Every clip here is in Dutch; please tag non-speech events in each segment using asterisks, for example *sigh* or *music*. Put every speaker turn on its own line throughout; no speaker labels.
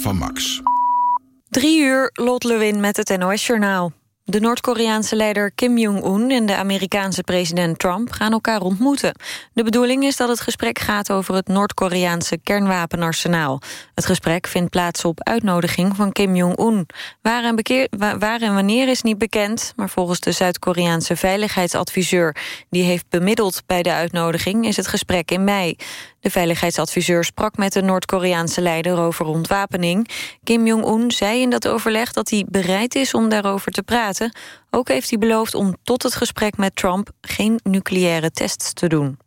van Max.
Drie uur, Lot Lewin met het NOS-journaal. De Noord-Koreaanse leider Kim Jong-un en de Amerikaanse president Trump gaan elkaar ontmoeten. De bedoeling is dat het gesprek gaat over het Noord-Koreaanse kernwapenarsenaal. Het gesprek vindt plaats op uitnodiging van Kim Jong-un. Waar, en waar en wanneer is niet bekend, maar volgens de Zuid-Koreaanse veiligheidsadviseur... die heeft bemiddeld bij de uitnodiging, is het gesprek in mei. De veiligheidsadviseur sprak met de Noord-Koreaanse leider over ontwapening. Kim Jong-un zei in dat overleg dat hij bereid is om daarover te praten. Ook heeft hij beloofd om tot het gesprek met Trump geen nucleaire tests te doen.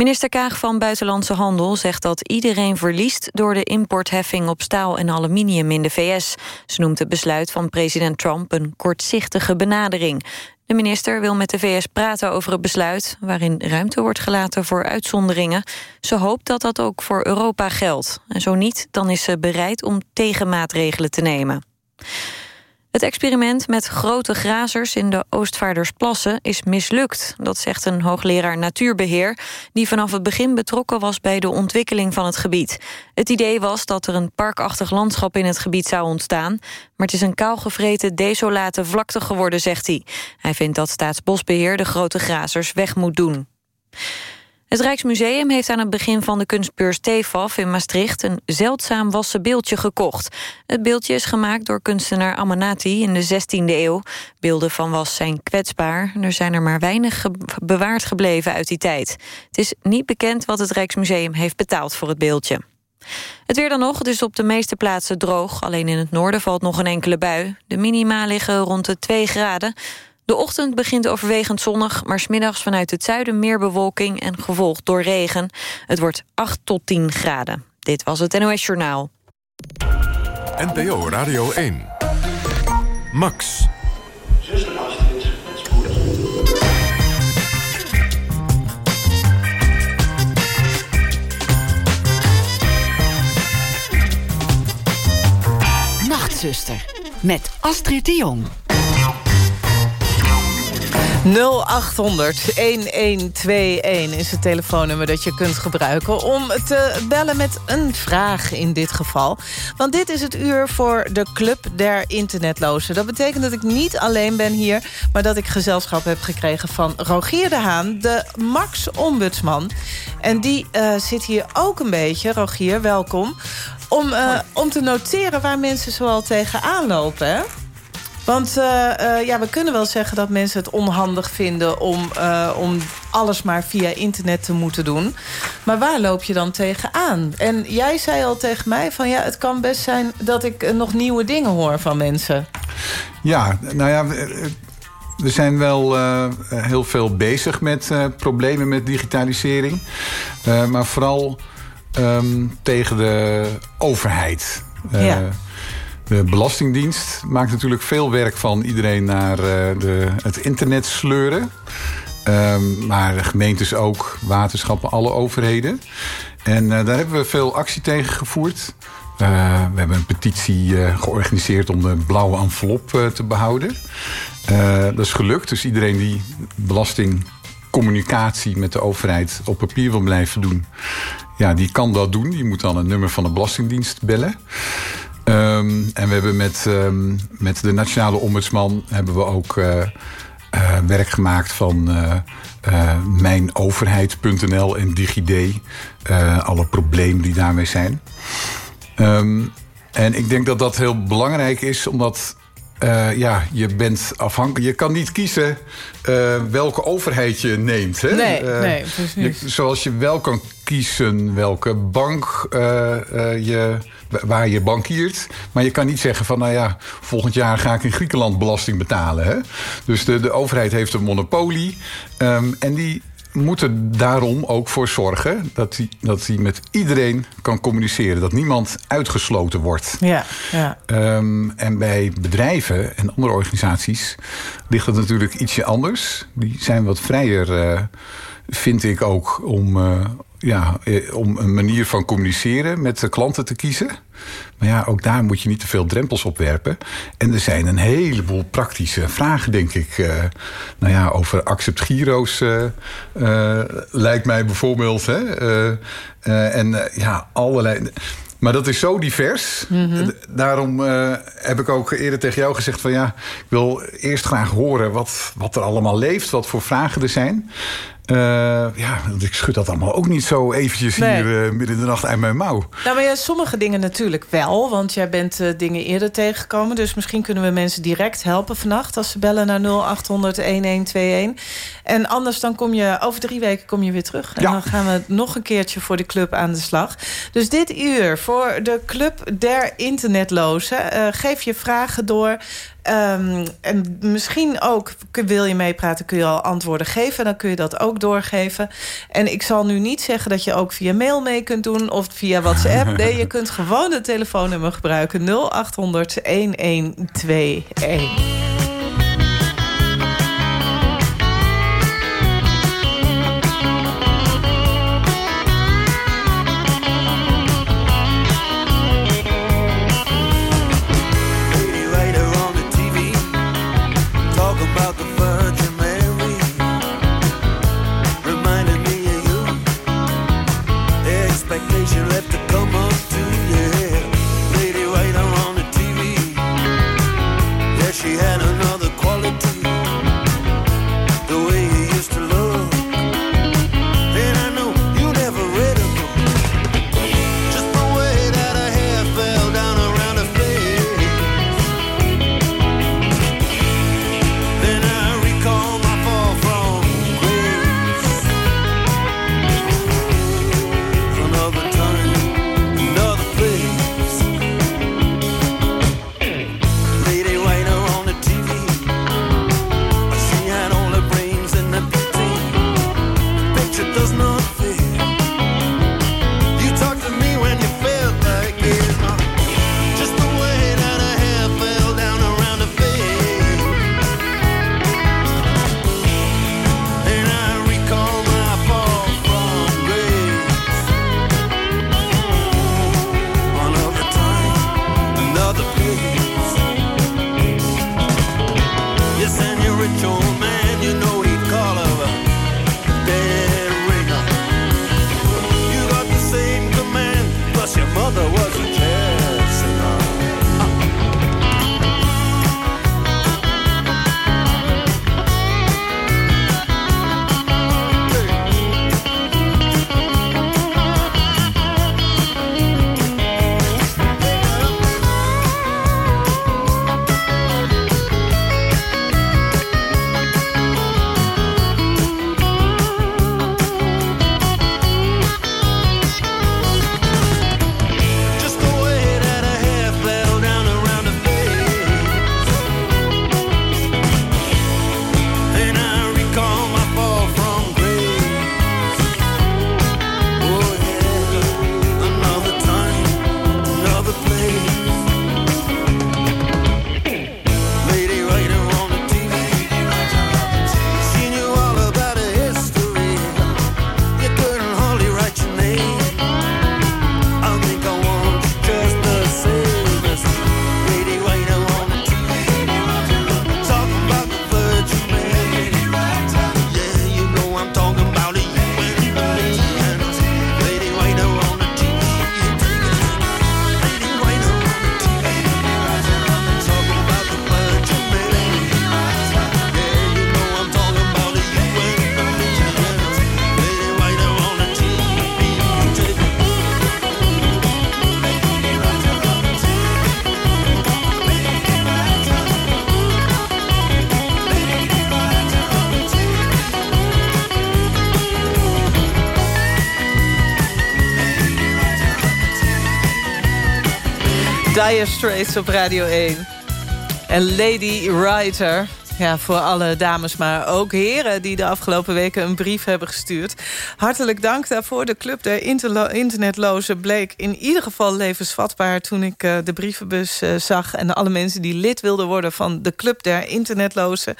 Minister Kaag van Buitenlandse Handel zegt dat iedereen verliest... door de importheffing op staal en aluminium in de VS. Ze noemt het besluit van president Trump een kortzichtige benadering. De minister wil met de VS praten over het besluit... waarin ruimte wordt gelaten voor uitzonderingen. Ze hoopt dat dat ook voor Europa geldt. En zo niet, dan is ze bereid om tegenmaatregelen te nemen. Het experiment met grote grazers in de Oostvaardersplassen is mislukt. Dat zegt een hoogleraar natuurbeheer... die vanaf het begin betrokken was bij de ontwikkeling van het gebied. Het idee was dat er een parkachtig landschap in het gebied zou ontstaan... maar het is een kaalgevreten, desolate vlakte geworden, zegt hij. Hij vindt dat Staatsbosbeheer de grote grazers weg moet doen. Het Rijksmuseum heeft aan het begin van de kunstbeurs TEFAF in Maastricht een zeldzaam wassen beeldje gekocht. Het beeldje is gemaakt door kunstenaar Amanati in de 16e eeuw. Beelden van was zijn kwetsbaar. Er zijn er maar weinig bewaard gebleven uit die tijd. Het is niet bekend wat het Rijksmuseum heeft betaald voor het beeldje. Het weer dan nog, het is op de meeste plaatsen droog. Alleen in het noorden valt nog een enkele bui. De minima liggen rond de 2 graden. De ochtend begint overwegend zonnig, maar smiddags vanuit het zuiden meer bewolking en gevolgd door regen. Het wordt 8 tot 10 graden. Dit was het NOS Journaal.
NPO Radio 1. Max.
Nachtzuster. Met Astrid de Jong.
0800 1121 is het telefoonnummer dat je kunt gebruiken... om te bellen met een vraag in dit geval. Want dit is het uur voor de Club der Internetlozen. Dat betekent dat ik niet alleen ben hier... maar dat ik gezelschap heb gekregen van Rogier de Haan... de Max-ombudsman. En die uh, zit hier ook een beetje. Rogier, welkom. Om, uh, om te noteren waar mensen zoal tegenaan lopen, hè? Want uh, uh, ja, we kunnen wel zeggen dat mensen het onhandig vinden... Om, uh, om alles maar via internet te moeten doen. Maar waar loop je dan tegenaan? En jij zei al tegen mij van ja, het kan best zijn... dat ik nog nieuwe dingen hoor van mensen.
Ja, nou ja... We zijn wel heel veel bezig met problemen met digitalisering. Maar vooral um, tegen de overheid.
ja.
De Belastingdienst maakt natuurlijk veel werk van iedereen naar uh, de, het internet sleuren. Um, maar gemeentes ook, waterschappen, alle overheden. En uh, daar hebben we veel actie tegen gevoerd. Uh, we hebben een petitie georganiseerd om de blauwe envelop te behouden. dat is gelukt, dus iedereen die belastingcommunicatie met de overheid op papier wil blijven doen... ja, die kan dat doen. Die moet dan een nummer van de Belastingdienst bellen. Um, en we hebben met, um, met de nationale ombudsman hebben we ook uh, uh, werk gemaakt van uh, mijnoverheid.nl en DigiD. alle problemen die daarmee zijn. Um, en ik denk dat dat heel belangrijk is, omdat uh, ja, je bent afhankelijk. Je kan niet kiezen uh, welke overheid je neemt. Hè?
Nee, uh, nee
je, zoals je wel kan kiezen welke bank je, waar je bankiert. Maar je kan niet zeggen van, nou ja, volgend jaar ga ik in Griekenland belasting betalen. Hè? Dus de, de overheid heeft een monopolie. Um, en die moeten daarom ook voor zorgen dat hij, dat hij met iedereen kan communiceren. Dat niemand uitgesloten wordt.
Ja, ja.
Um, en bij bedrijven en andere organisaties ligt het natuurlijk ietsje anders. Die zijn wat vrijer, uh, vind ik ook, om, uh, ja, om een manier van communiceren met de klanten te kiezen. Maar ja, ook daar moet je niet te veel drempels op werpen. En er zijn een heleboel praktische vragen, denk ik. Uh, nou ja, over accept giro's uh, uh, lijkt mij bijvoorbeeld. Hè? en ja, allerlei... Maar dat is zo divers.
Mhm.
Daarom uh, heb ik ook eerder tegen jou gezegd... van ja, ik wil eerst graag horen wat, wat er allemaal leeft... wat voor vragen er zijn. Uh, ja, want ik schud dat allemaal ook niet zo eventjes nee. hier uh, midden in de nacht uit mijn mouw.
Nou, maar ja, sommige dingen natuurlijk wel. Want jij bent uh, dingen eerder tegengekomen. Dus misschien kunnen we mensen direct helpen vannacht... als ze bellen naar 0800-1121. En anders dan kom je over drie weken kom je weer terug. En ja. dan gaan we nog een keertje voor de club aan de slag. Dus dit uur voor de Club der Internetlozen. geef je vragen door Um, en misschien ook, wil je meepraten, kun je al antwoorden geven. Dan kun je dat ook doorgeven. En ik zal nu niet zeggen dat je ook via mail mee kunt doen... of via WhatsApp. *laughs* Nee, je kunt gewoon het telefoonnummer gebruiken. 0800 1121. Dire Straits op Radio 1. En Lady Writer. Ja, voor alle dames, maar ook heren... die de afgelopen weken een brief hebben gestuurd. Hartelijk dank daarvoor. De Club der Internetlozen bleek in ieder geval levensvatbaar... toen ik uh, de brievenbus uh, zag. En alle mensen die lid wilden worden van de Club der Internetlozen...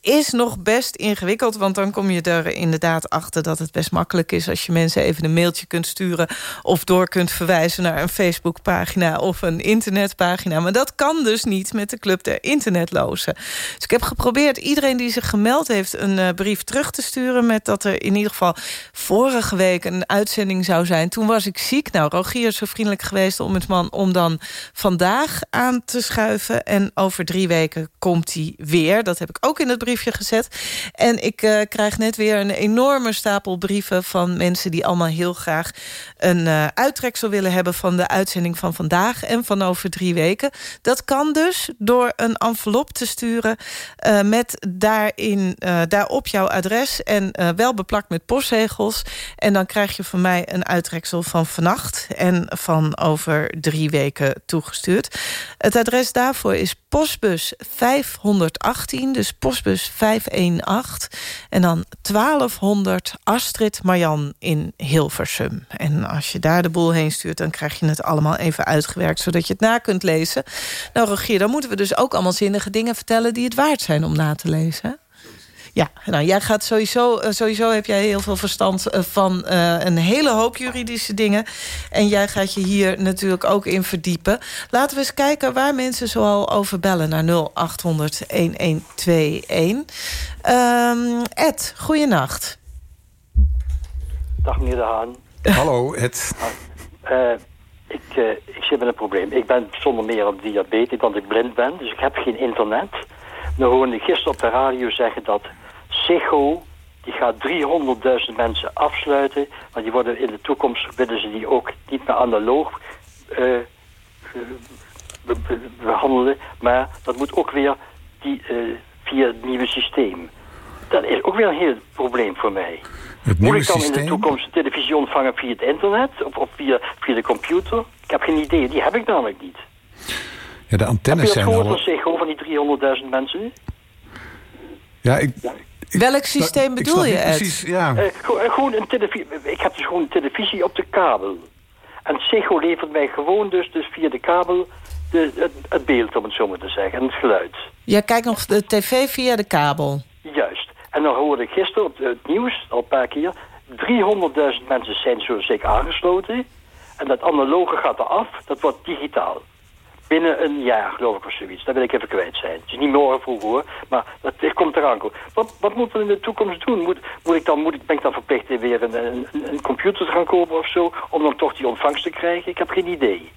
is nog best ingewikkeld, want dan kom je er inderdaad achter... dat het best makkelijk is als je mensen even een mailtje kunt sturen... of door kunt verwijzen naar een Facebookpagina of een internetpagina. Maar dat kan dus niet met de Club der Internetlozen. Dus ik heb
geprobeerd iedereen die zich gemeld heeft... een uh, brief terug te sturen met dat er in ieder geval... vorige week een uitzending zou zijn. Toen was ik ziek. Nou, Rogier is zo vriendelijk geweest, om het man om dan vandaag aan te schuiven. En over drie weken komt hij weer. Dat heb ik ook in het briefje gezet. En ik uh, krijg net weer een enorme stapel brieven... van mensen die allemaal heel graag een uh, uittreksel willen hebben... van de uitzending van vandaag en van over drie weken. Dat kan dus door een envelop te sturen... Uh, met daarin, daarop jouw adres en wel beplakt met postzegels. En dan krijg je van mij een uittreksel van vannacht... en van over drie weken toegestuurd. Het adres daarvoor is postbus 518, dus postbus 518. En dan 1200 Astrid Marjan in Hilversum. En als je daar de boel heen stuurt... dan krijg je het allemaal even uitgewerkt... zodat je het na kunt lezen. Nou, Rogier, dan moeten we dus ook allemaal zinnige dingen vertellen... die het waard zijn om na te lezen. Ja, nou, jij gaat sowieso, uh, sowieso heb jij heel veel verstand uh, van uh, een hele hoop juridische dingen. En jij gaat je hier natuurlijk ook in verdiepen. Laten we eens kijken waar mensen zoal over bellen naar 0800 1121. Um, Ed, goeienacht.
Dag meneer De Haan.
Hallo, Ed.
Uh, ik, uh, ik zit met een probleem. Ik ben zonder meer op diabetes, want ik blind ben. Dus ik heb geen internet. Dan hoorde ik gisteren op de radio zeggen dat Ziggo... die gaat 300.000 mensen afsluiten. Maar die worden in de toekomst... willen ze die ook niet meer analoog uh, be be behandelen. Maar dat moet ook weer die, uh, via het nieuwe systeem. Dat is ook weer een heel probleem voor mij.
Het
Moet ik dan systeem? in de toekomst televisie ontvangen via het internet? Of, of via, via de computer? Ik heb geen idee. Die heb ik namelijk niet.
Ja, de antennes zijn
al...
al...
Heb je dat van die 300.000 mensen?
Ja, ik...
Ja.
Ik, Welk systeem bedoel je, Ed?
Precies, ja.
Uh, gewoon een televisie. Ik heb dus gewoon televisie op de kabel. En Ziggo levert mij gewoon dus, dus via de kabel de, het, het beeld, om het zo maar te zeggen, en het geluid.
Jij kijkt nog de tv via de kabel?
Juist. En dan hoorde ik gisteren op het nieuws, al een paar keer... 300.000 mensen zijn zo zeker aangesloten. En dat analoge gaat eraf, dat wordt digitaal. Binnen een jaar, geloof ik, of zoiets. Dat wil ik even kwijt zijn. Het is niet morgen vroeg, hoor. Maar dat, komt eraan. Wat, wat moeten we in de toekomst doen? Moet, moet ik dan, moet ik, ben ik dan verplicht weer een, een, een computer te gaan kopen of zo... om dan toch die ontvangst te krijgen? Ik heb geen idee.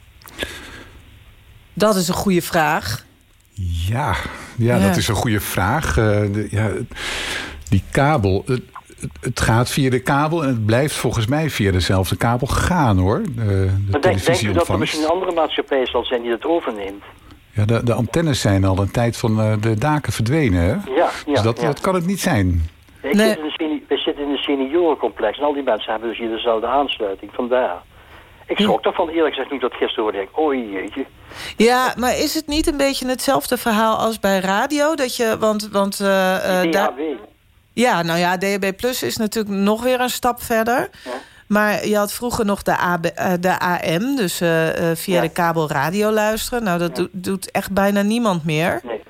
Dat is een goede vraag.
Ja, ja, ja. dat is een goede vraag. Uh, de, ja, die kabel... het gaat via de kabel en het blijft volgens mij via dezelfde kabel gaan, hoor. De, de
maar denk, denk u dat er misschien een andere maatschappij zal zijn die dat overneemt?
Ja, de, de antennes zijn al een tijd van uh, de daken verdwenen, hè?
Ja, ja.
Dus dat,
ja.
dat kan het niet zijn.
Ik nee. zit in een, we zitten in een seniorencomplex en al die mensen hebben dus hier dezelfde aansluiting. Vandaar. Ik schrok daarvan eerlijk gezegd nu dat gisteren hoorde. Ik, oh jeetje.
Ja, maar is het niet een beetje hetzelfde verhaal als bij radio? Dat je, want... want uh,
uh,
daar... Ja, nou ja, DHB Plus is natuurlijk nog weer een stap verder.
Ja.
Maar je had vroeger nog de, AB, uh, de AM, dus uh, uh, via ja. de kabel radio luisteren. Nou, dat ja. do doet echt bijna niemand meer.
Nee.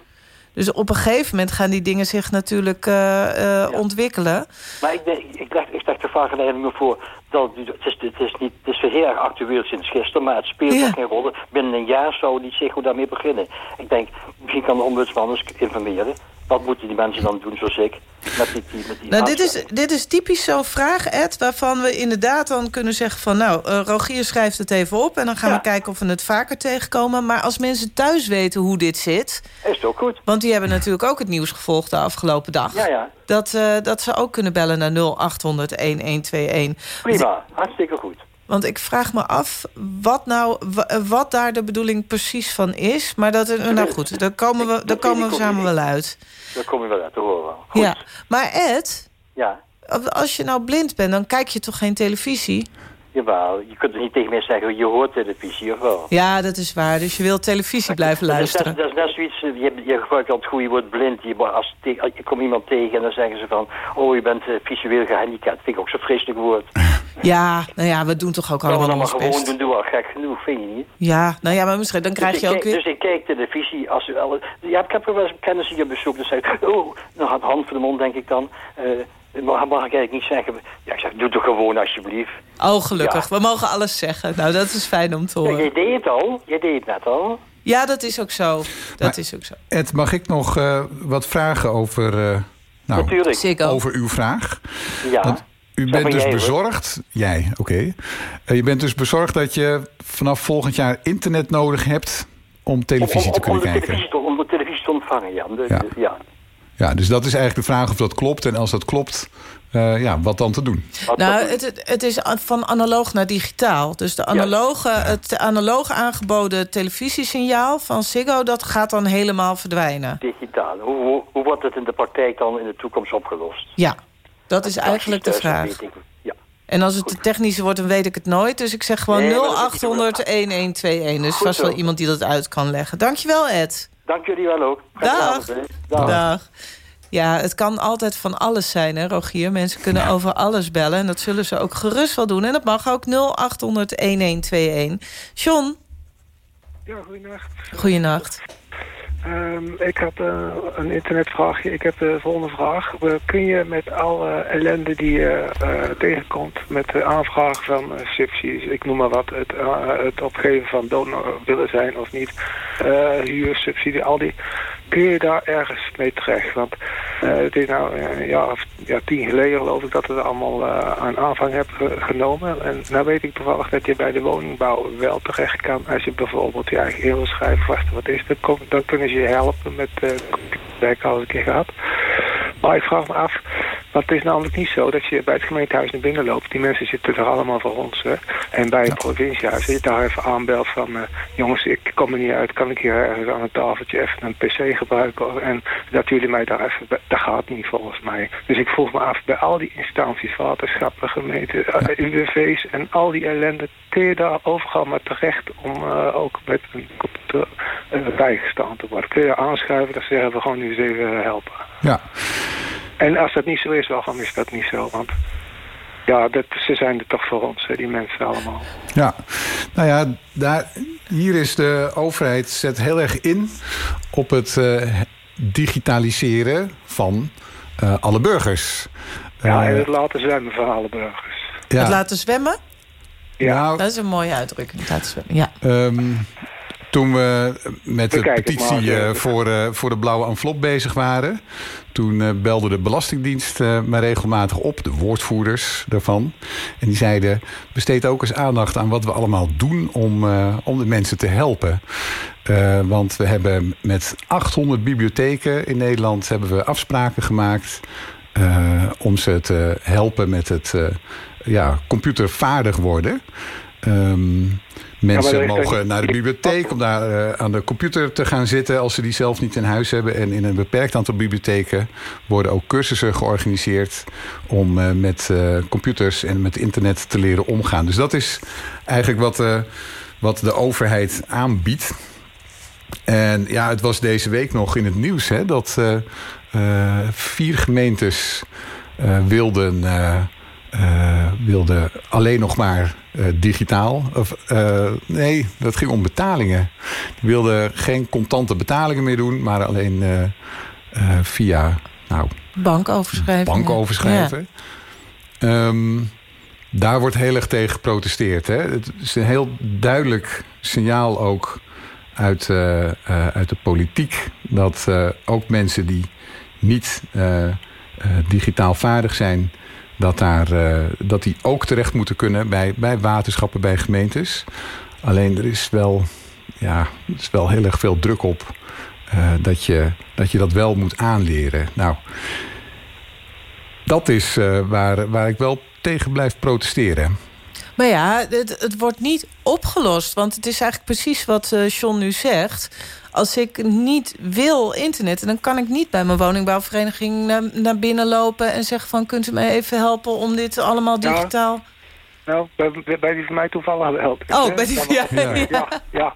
Dus op een gegeven moment gaan die dingen zich natuurlijk ja. ontwikkelen.
Maar ik, denk, ik, dacht, ik dacht de vraag alleen me voor... Dat, het, is, het, is niet, het is heel erg actueel sinds gisteren, maar het speelt ja. geen rol. Binnen een jaar zou die zich goed daarmee beginnen. Ik denk, misschien kan de ombudsman eens informeren wat moeten die mensen dan doen zoals ik? Met die, met die
nou, dit is, dit is typisch zo'n vraag, Ed... waarvan we inderdaad dan kunnen zeggen van... nou, uh, Rogier schrijft het even op... en dan gaan ja. we kijken of we het vaker tegenkomen. Maar als mensen thuis weten hoe dit zit...
Is het ook goed.
Want die hebben natuurlijk ook het nieuws gevolgd de afgelopen dag.
Ja, ja.
Dat, uh, dat ze ook kunnen bellen naar 0800-1121.
Prima, hartstikke goed.
Want ik vraag me af wat, nou, wat daar de bedoeling precies van is. Maar dat, nou goed, daar komen we, daar komen we samen wel uit.
Daar kom je wel uit, dat horen we wel.
Ja, maar Ed,
ja.
als je nou blind bent, dan kijk je toch geen televisie?
Jawel, je kunt er niet tegen mij zeggen, je hoort televisie, of wel?
Ja, dat is waar. Dus je wilt televisie blijven *laughs* luisteren.
Dat is, net zoiets, je, je gebruikt al het goede woord blind. Je, als je komt iemand tegen en dan zeggen ze van... oh, je bent uh, visueel gehandicapt. vind ik ook zo'n vreselijk woord. *laughs*
Ja, nou ja, we doen toch ook allemaal ons best.
gewoon doen, doen wel gek genoeg, vind je niet?
Ja, nou ja, maar misschien dan krijg
dus
je ook
kijk,
weer...
Dus ik kijk televisie als u wel... Ja, ik heb er wel eens kennissen hier bezoek, dus zeggen... oh, dan gaat hand voor de mond, denk ik dan... Uh, mag, mag ik eigenlijk niet zeggen. Ja, ik zeg, doe toch gewoon alsjeblieft.
Oh, gelukkig. Ja. We mogen alles zeggen. Nou, dat is fijn om te horen.
Ja, jij deed het al. Jij deed het net al.
Ja, dat is ook zo. Dat
Maar-
is ook zo.
Ed, mag ik nog eh, wat vragen over, eh, nou,
Natuurlijk.
Over uw vraag?
Ja.
U bent dus
jij, hoor.
bezorgd, jij, oké. Eh, je bent dus bezorgd dat je vanaf volgend jaar internet nodig hebt om televisie te
om,
kunnen
om
kijken.
televisie te, om de televisie te ontvangen, ja. De-
Ja.
de- ja.
Ja, dus dat is eigenlijk de vraag of dat klopt. En als dat klopt, eh, ja, wat dan te doen?
Nou, het, het- is van analoog naar digitaal. Dus de analoge, het analoog aangeboden televisiesignaal van Ziggo... dat gaat dan helemaal verdwijnen.
digitaal. Hoe, hoe, hoe wordt het in de praktijk dan in de toekomst opgelost?
Ja, dat is eigenlijk de
dat
vraag. En als het te technisch wordt, dan weet ik het nooit. Dus ik zeg gewoon
Nee, maar dat is niet
0800 1121. Dus
Goed
vast wel iemand die dat uit kan leggen. Dankjewel, Ed.
Dank jullie wel ook.
Dag.
Dag. Dag.
Dag. Ja, het kan altijd van alles zijn, hè, Rogier. Mensen kunnen over alles bellen. En dat zullen ze ook gerust wel doen. En dat mag ook 0800 1121. John,
Ja, goedenacht.
goeienacht.
Ehm, ik had eh, een internetvraagje. Ik heb de volgende vraag. Kun je met alle ellende die je eh, tegenkomt... met de aanvraag van eh, subsidies, ik noem maar wat... het, het opgeven van donor willen zijn of niet... huursubsidie, al die... kun je daar ergens mee terecht? Want het is nou een jaar of ja, tien geleden geloof ik... dat het allemaal aan aanvang hebt ge- genomen. En nou weet ik toevallig dat je bij de woningbouw wel terecht kan... als je bijvoorbeeld je eigen wil schrijven... Wacht, wat is dat? Dan kunnen je helpen met computerwerk als een keer gehad. Maar ik vraag me af, want het is namelijk niet zo dat je bij het gemeentehuis naar binnen loopt. Die mensen zitten er allemaal voor ons. Hè? En bij het provinciehuis, dat je daar even aanbelt van... eh, jongens, ik kom er niet uit, kan ik hier ergens aan een tafeltje even een pc gebruiken? En dat jullie mij daar even... bij- Dat gaat niet volgens mij. Dus ik vroeg me af, bij al die instanties, waterschappen, gemeenten, eh, UWV's en al die ellende... je daar overal maar terecht om eh, ook met een computer eh, bijgestaan te worden? Kun je aanschuiven dat ze zeggen, we gaan nu eens even helpen?
Ja,
En als dat niet zo is, waarom is dat niet zo? Want ja, dat, ze zijn er toch voor ons, hè, die mensen allemaal.
ja. Nou ja, daar, hier is de overheid zet heel erg in op het eh, digitaliseren van eh, alle burgers.
Ja,
Eh,
en het laten zwemmen van alle burgers.
ja,
Het laten zwemmen?
Ja.
nou,
Dat is een mooie uitdrukking. het Laten zwemmen. Ja.
Ehm, toen we met de petitie
maar,
eh,
eh.
voor, eh, voor de blauwe envelop bezig waren... toen belde de Belastingdienst mij regelmatig op, de woordvoerders daarvan. En die zeiden, besteed ook eens aandacht aan wat we allemaal doen... om, om de mensen te helpen. Want we hebben met 800 bibliotheken in Nederland... hebben we afspraken gemaakt om ze te helpen met het ja, computervaardig worden... Ehm, Mensen mogen naar de bibliotheek om daar eh, aan de computer te gaan zitten... als ze die zelf niet in huis hebben. En in een beperkt aantal bibliotheken worden ook cursussen georganiseerd... om eh, met eh, computers en met internet te leren omgaan. Dus dat is eigenlijk wat, wat de overheid aanbiedt. En ja, het was deze week nog in het nieuws... Hè, dat vier gemeentes wilden... wilde alleen nog maar eh, digitaal. Of, eh, nee, dat ging om betalingen. Die wilden geen contante betalingen meer doen, maar alleen eh, via nou,
Bankoverschrijving.
bank overschrijven. Ehm, daar wordt heel erg tegen geprotesteerd. Hè? Het is een heel duidelijk signaal ook uit, uit de politiek... dat ook mensen die niet digitaal vaardig zijn... Dat, daar, eh, dat die ook terecht moeten kunnen bij, bij waterschappen, bij gemeentes. Alleen er is wel, ja, er is wel heel erg veel druk op... eh, dat, je, dat je dat wel moet aanleren. Nou, dat is eh, waar, waar ik wel tegen blijf protesteren.
Maar ja, het, het wordt niet opgelost. Want het is eigenlijk precies wat eh John nu zegt. Als ik niet wil internet... dan kan ik niet bij mijn woningbouwvereniging naar, naar binnen lopen... en zeggen van, kunt u mij even helpen om dit allemaal
Ja.
digitaal...
Nou, bij, bij- bij die van mij toevallig wel.
Oh, bij die. *laughs*
Ja.
Ja,
ja.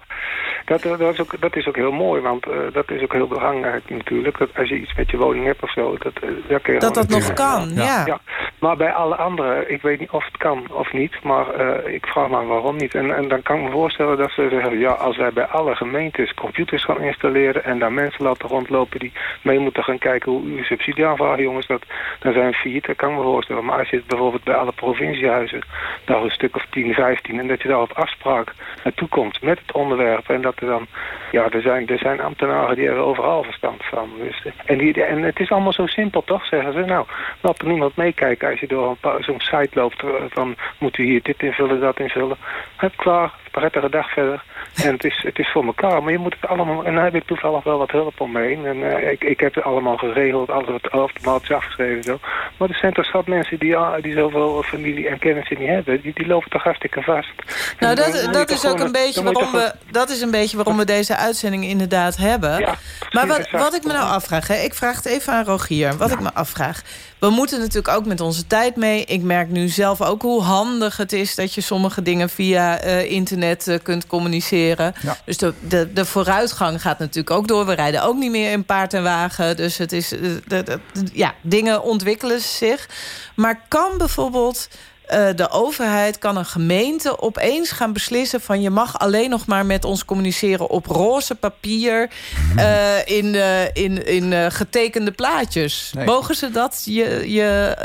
Dat, dat, is ook, dat is ook heel mooi, want eh, dat is ook heel belangrijk natuurlijk. Dat als je iets met je woning hebt of zo, dat, eh,
Dat nog kan, ja.
Ja.
Ja, maar bij alle anderen, ik weet niet of het kan of niet, maar eh, ik vraag me waarom niet. En, en dan kan ik me voorstellen dat ze zeggen, ja, als wij bij alle gemeentes computers gaan installeren en daar mensen laten rondlopen die mee moeten gaan kijken hoe u subsidie aanvragen, jongens, dat, dan zijn we failliet, dat kan ik me voorstellen. Maar als je het bijvoorbeeld bij alle provinciehuizen, daar een stuk of 10, 15, en dat je daar op afspraak naartoe komt met het onderwerp en dat dan... Ja, er zijn, er zijn ambtenaren die er overal verstand van. Dus, en, die, en het is allemaal zo simpel, toch? Zeggen ze, nou, laat er niemand meekijken als je door zo'n site loopt... van, moet u hier dit invullen, dat invullen. Heb klaar, prettige dag verder. En het is, het is voor elkaar, maar je moet het allemaal... En daar heb ik toevallig wel wat hulp omheen. En uh, ik, ik heb het allemaal geregeld, alles wat automatisch afgeschreven zo. Maar er zijn toch schat mensen die, ah, die zoveel familie en kennis niet hebben. Die, die lopen toch hartstikke vast.
Nou, dat, dat is ook een beetje waarom we... Dat is een beetje waarom we deze uitzending inderdaad hebben. Ja, maar wat, wat ik me nou afvraag, hè, ik vraag het even aan Rogier. Wat ik me afvraag, we moeten natuurlijk ook met onze tijd mee. Ik merk nu zelf ook hoe handig het is... dat je sommige dingen via uh, internet uh, kunt communiceren. Ja. Dus de, de, de, vooruitgang gaat natuurlijk ook door. We rijden ook niet meer in paard en wagen. Dus het is, de, de, ja, dingen ontwikkelen zich. Maar kan bijvoorbeeld uh, de overheid kan een gemeente opeens gaan beslissen... van je mag alleen nog maar met ons communiceren op roze papier... Uh, in, uh, in, in getekende plaatjes. Nee. Mogen ze dat je, je,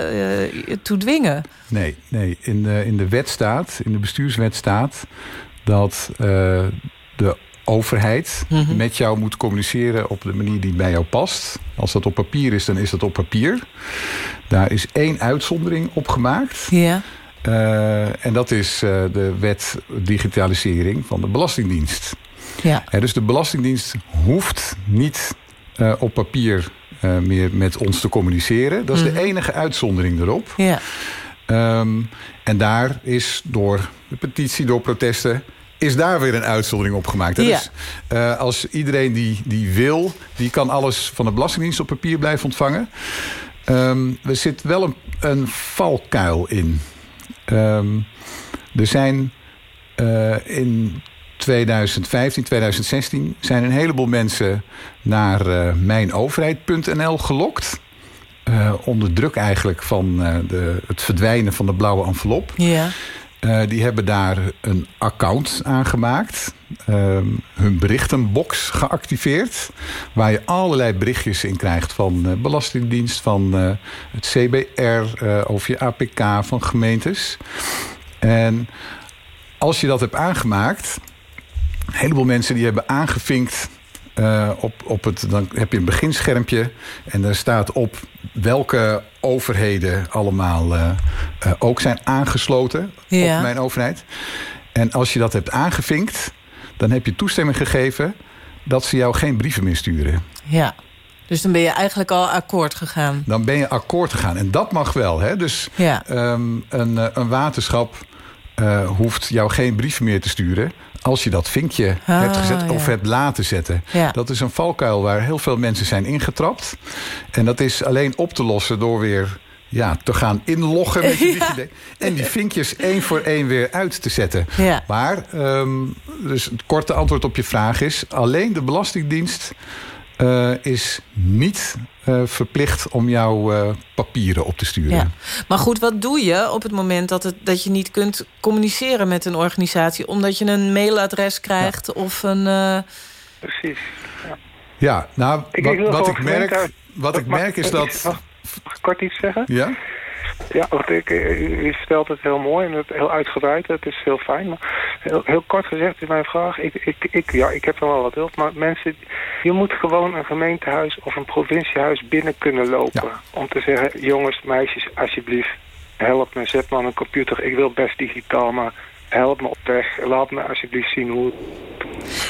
je toe dwingen?
Nee, nee. In, de, in de wet staat, in de bestuurswet staat... dat de overheid mm -hmm. met jou moet communiceren op de manier die bij jou past. Als dat op papier is, dan is dat op papier. Daar is één uitzondering op gemaakt.
Ja.
Uh, en dat is uh, de wet digitalisering van de Belastingdienst.
Ja.
Uh, dus de Belastingdienst hoeft niet op papier meer met ons te communiceren. Dat is mm -hmm. de enige uitzondering erop.
Ja.
Um, en daar is door de petitie, door protesten is daar weer een uitzondering op gemaakt. Ja. Dus uh, als iedereen die, die wil, die kan alles van de Belastingdienst op papier blijven ontvangen. Um, er zit wel een, een valkuil in. Um, er zijn uh, in 2015, 2016 zijn een heleboel mensen naar uh, mijnoverheid.nl gelokt. Uh, onder druk eigenlijk van de, het verdwijnen van de blauwe envelop.
Ja.
Uh, die hebben daar een account aangemaakt. Uh, hun berichtenbox geactiveerd. Waar je allerlei berichtjes in krijgt van uh, Belastingdienst, van uh, het CBR, over je APK, van gemeentes. En als je dat hebt aangemaakt, een heleboel mensen die hebben aangevinkt uh, op, op het, dan heb je een beginschermpje en daar staat op welke overheden allemaal uh, uh, ook zijn aangesloten
ja.
op mijn overheid. En als je dat hebt aangevinkt, dan heb je toestemming gegeven dat ze jou geen brieven meer sturen.
Ja. Dus dan ben je eigenlijk al akkoord gegaan.
Dan ben je akkoord gegaan. En dat mag wel. Hè? Dus
ja.
um, een, een waterschap hoeft jou geen brieven meer te sturen als je dat vinkje ah, hebt gezet ja. of hebt laten zetten.
Ja.
Dat is een valkuil waar heel veel mensen zijn ingetrapt. En dat is alleen op te lossen door weer ja, te gaan inloggen met je *laughs* ja. En die vinkjes één voor één weer uit te zetten. Maar, um, dus het korte antwoord op je vraag is... alleen de Belastingdienst uh, is niet uh, verplicht om jouw uh, papieren op te sturen.
Ja. Maar goed, wat doe je op het moment dat, het, dat je niet kunt communiceren met een organisatie... omdat je een mailadres krijgt ja. of een... Uh...
Precies, ja.
Ja, nou, ik wat, wat ik merk, wat ik merk is dat...
Mag, mag ik kort iets zeggen?
Ja?
Ja, ik, u vertelt het heel mooi en het heel uitgebreid. Het is heel fijn. Maar heel, heel kort gezegd is mijn vraag. Ik, ik, ik, ja, ik heb er wel wat hulp. Maar mensen, je moet gewoon een gemeentehuis of een provinciehuis binnen kunnen lopen. Ja. Om te zeggen, jongens, meisjes, alsjeblieft, help me, zet me aan een computer. Ik wil best digitaal, maar help me op weg. Laat me alsjeblieft zien hoe...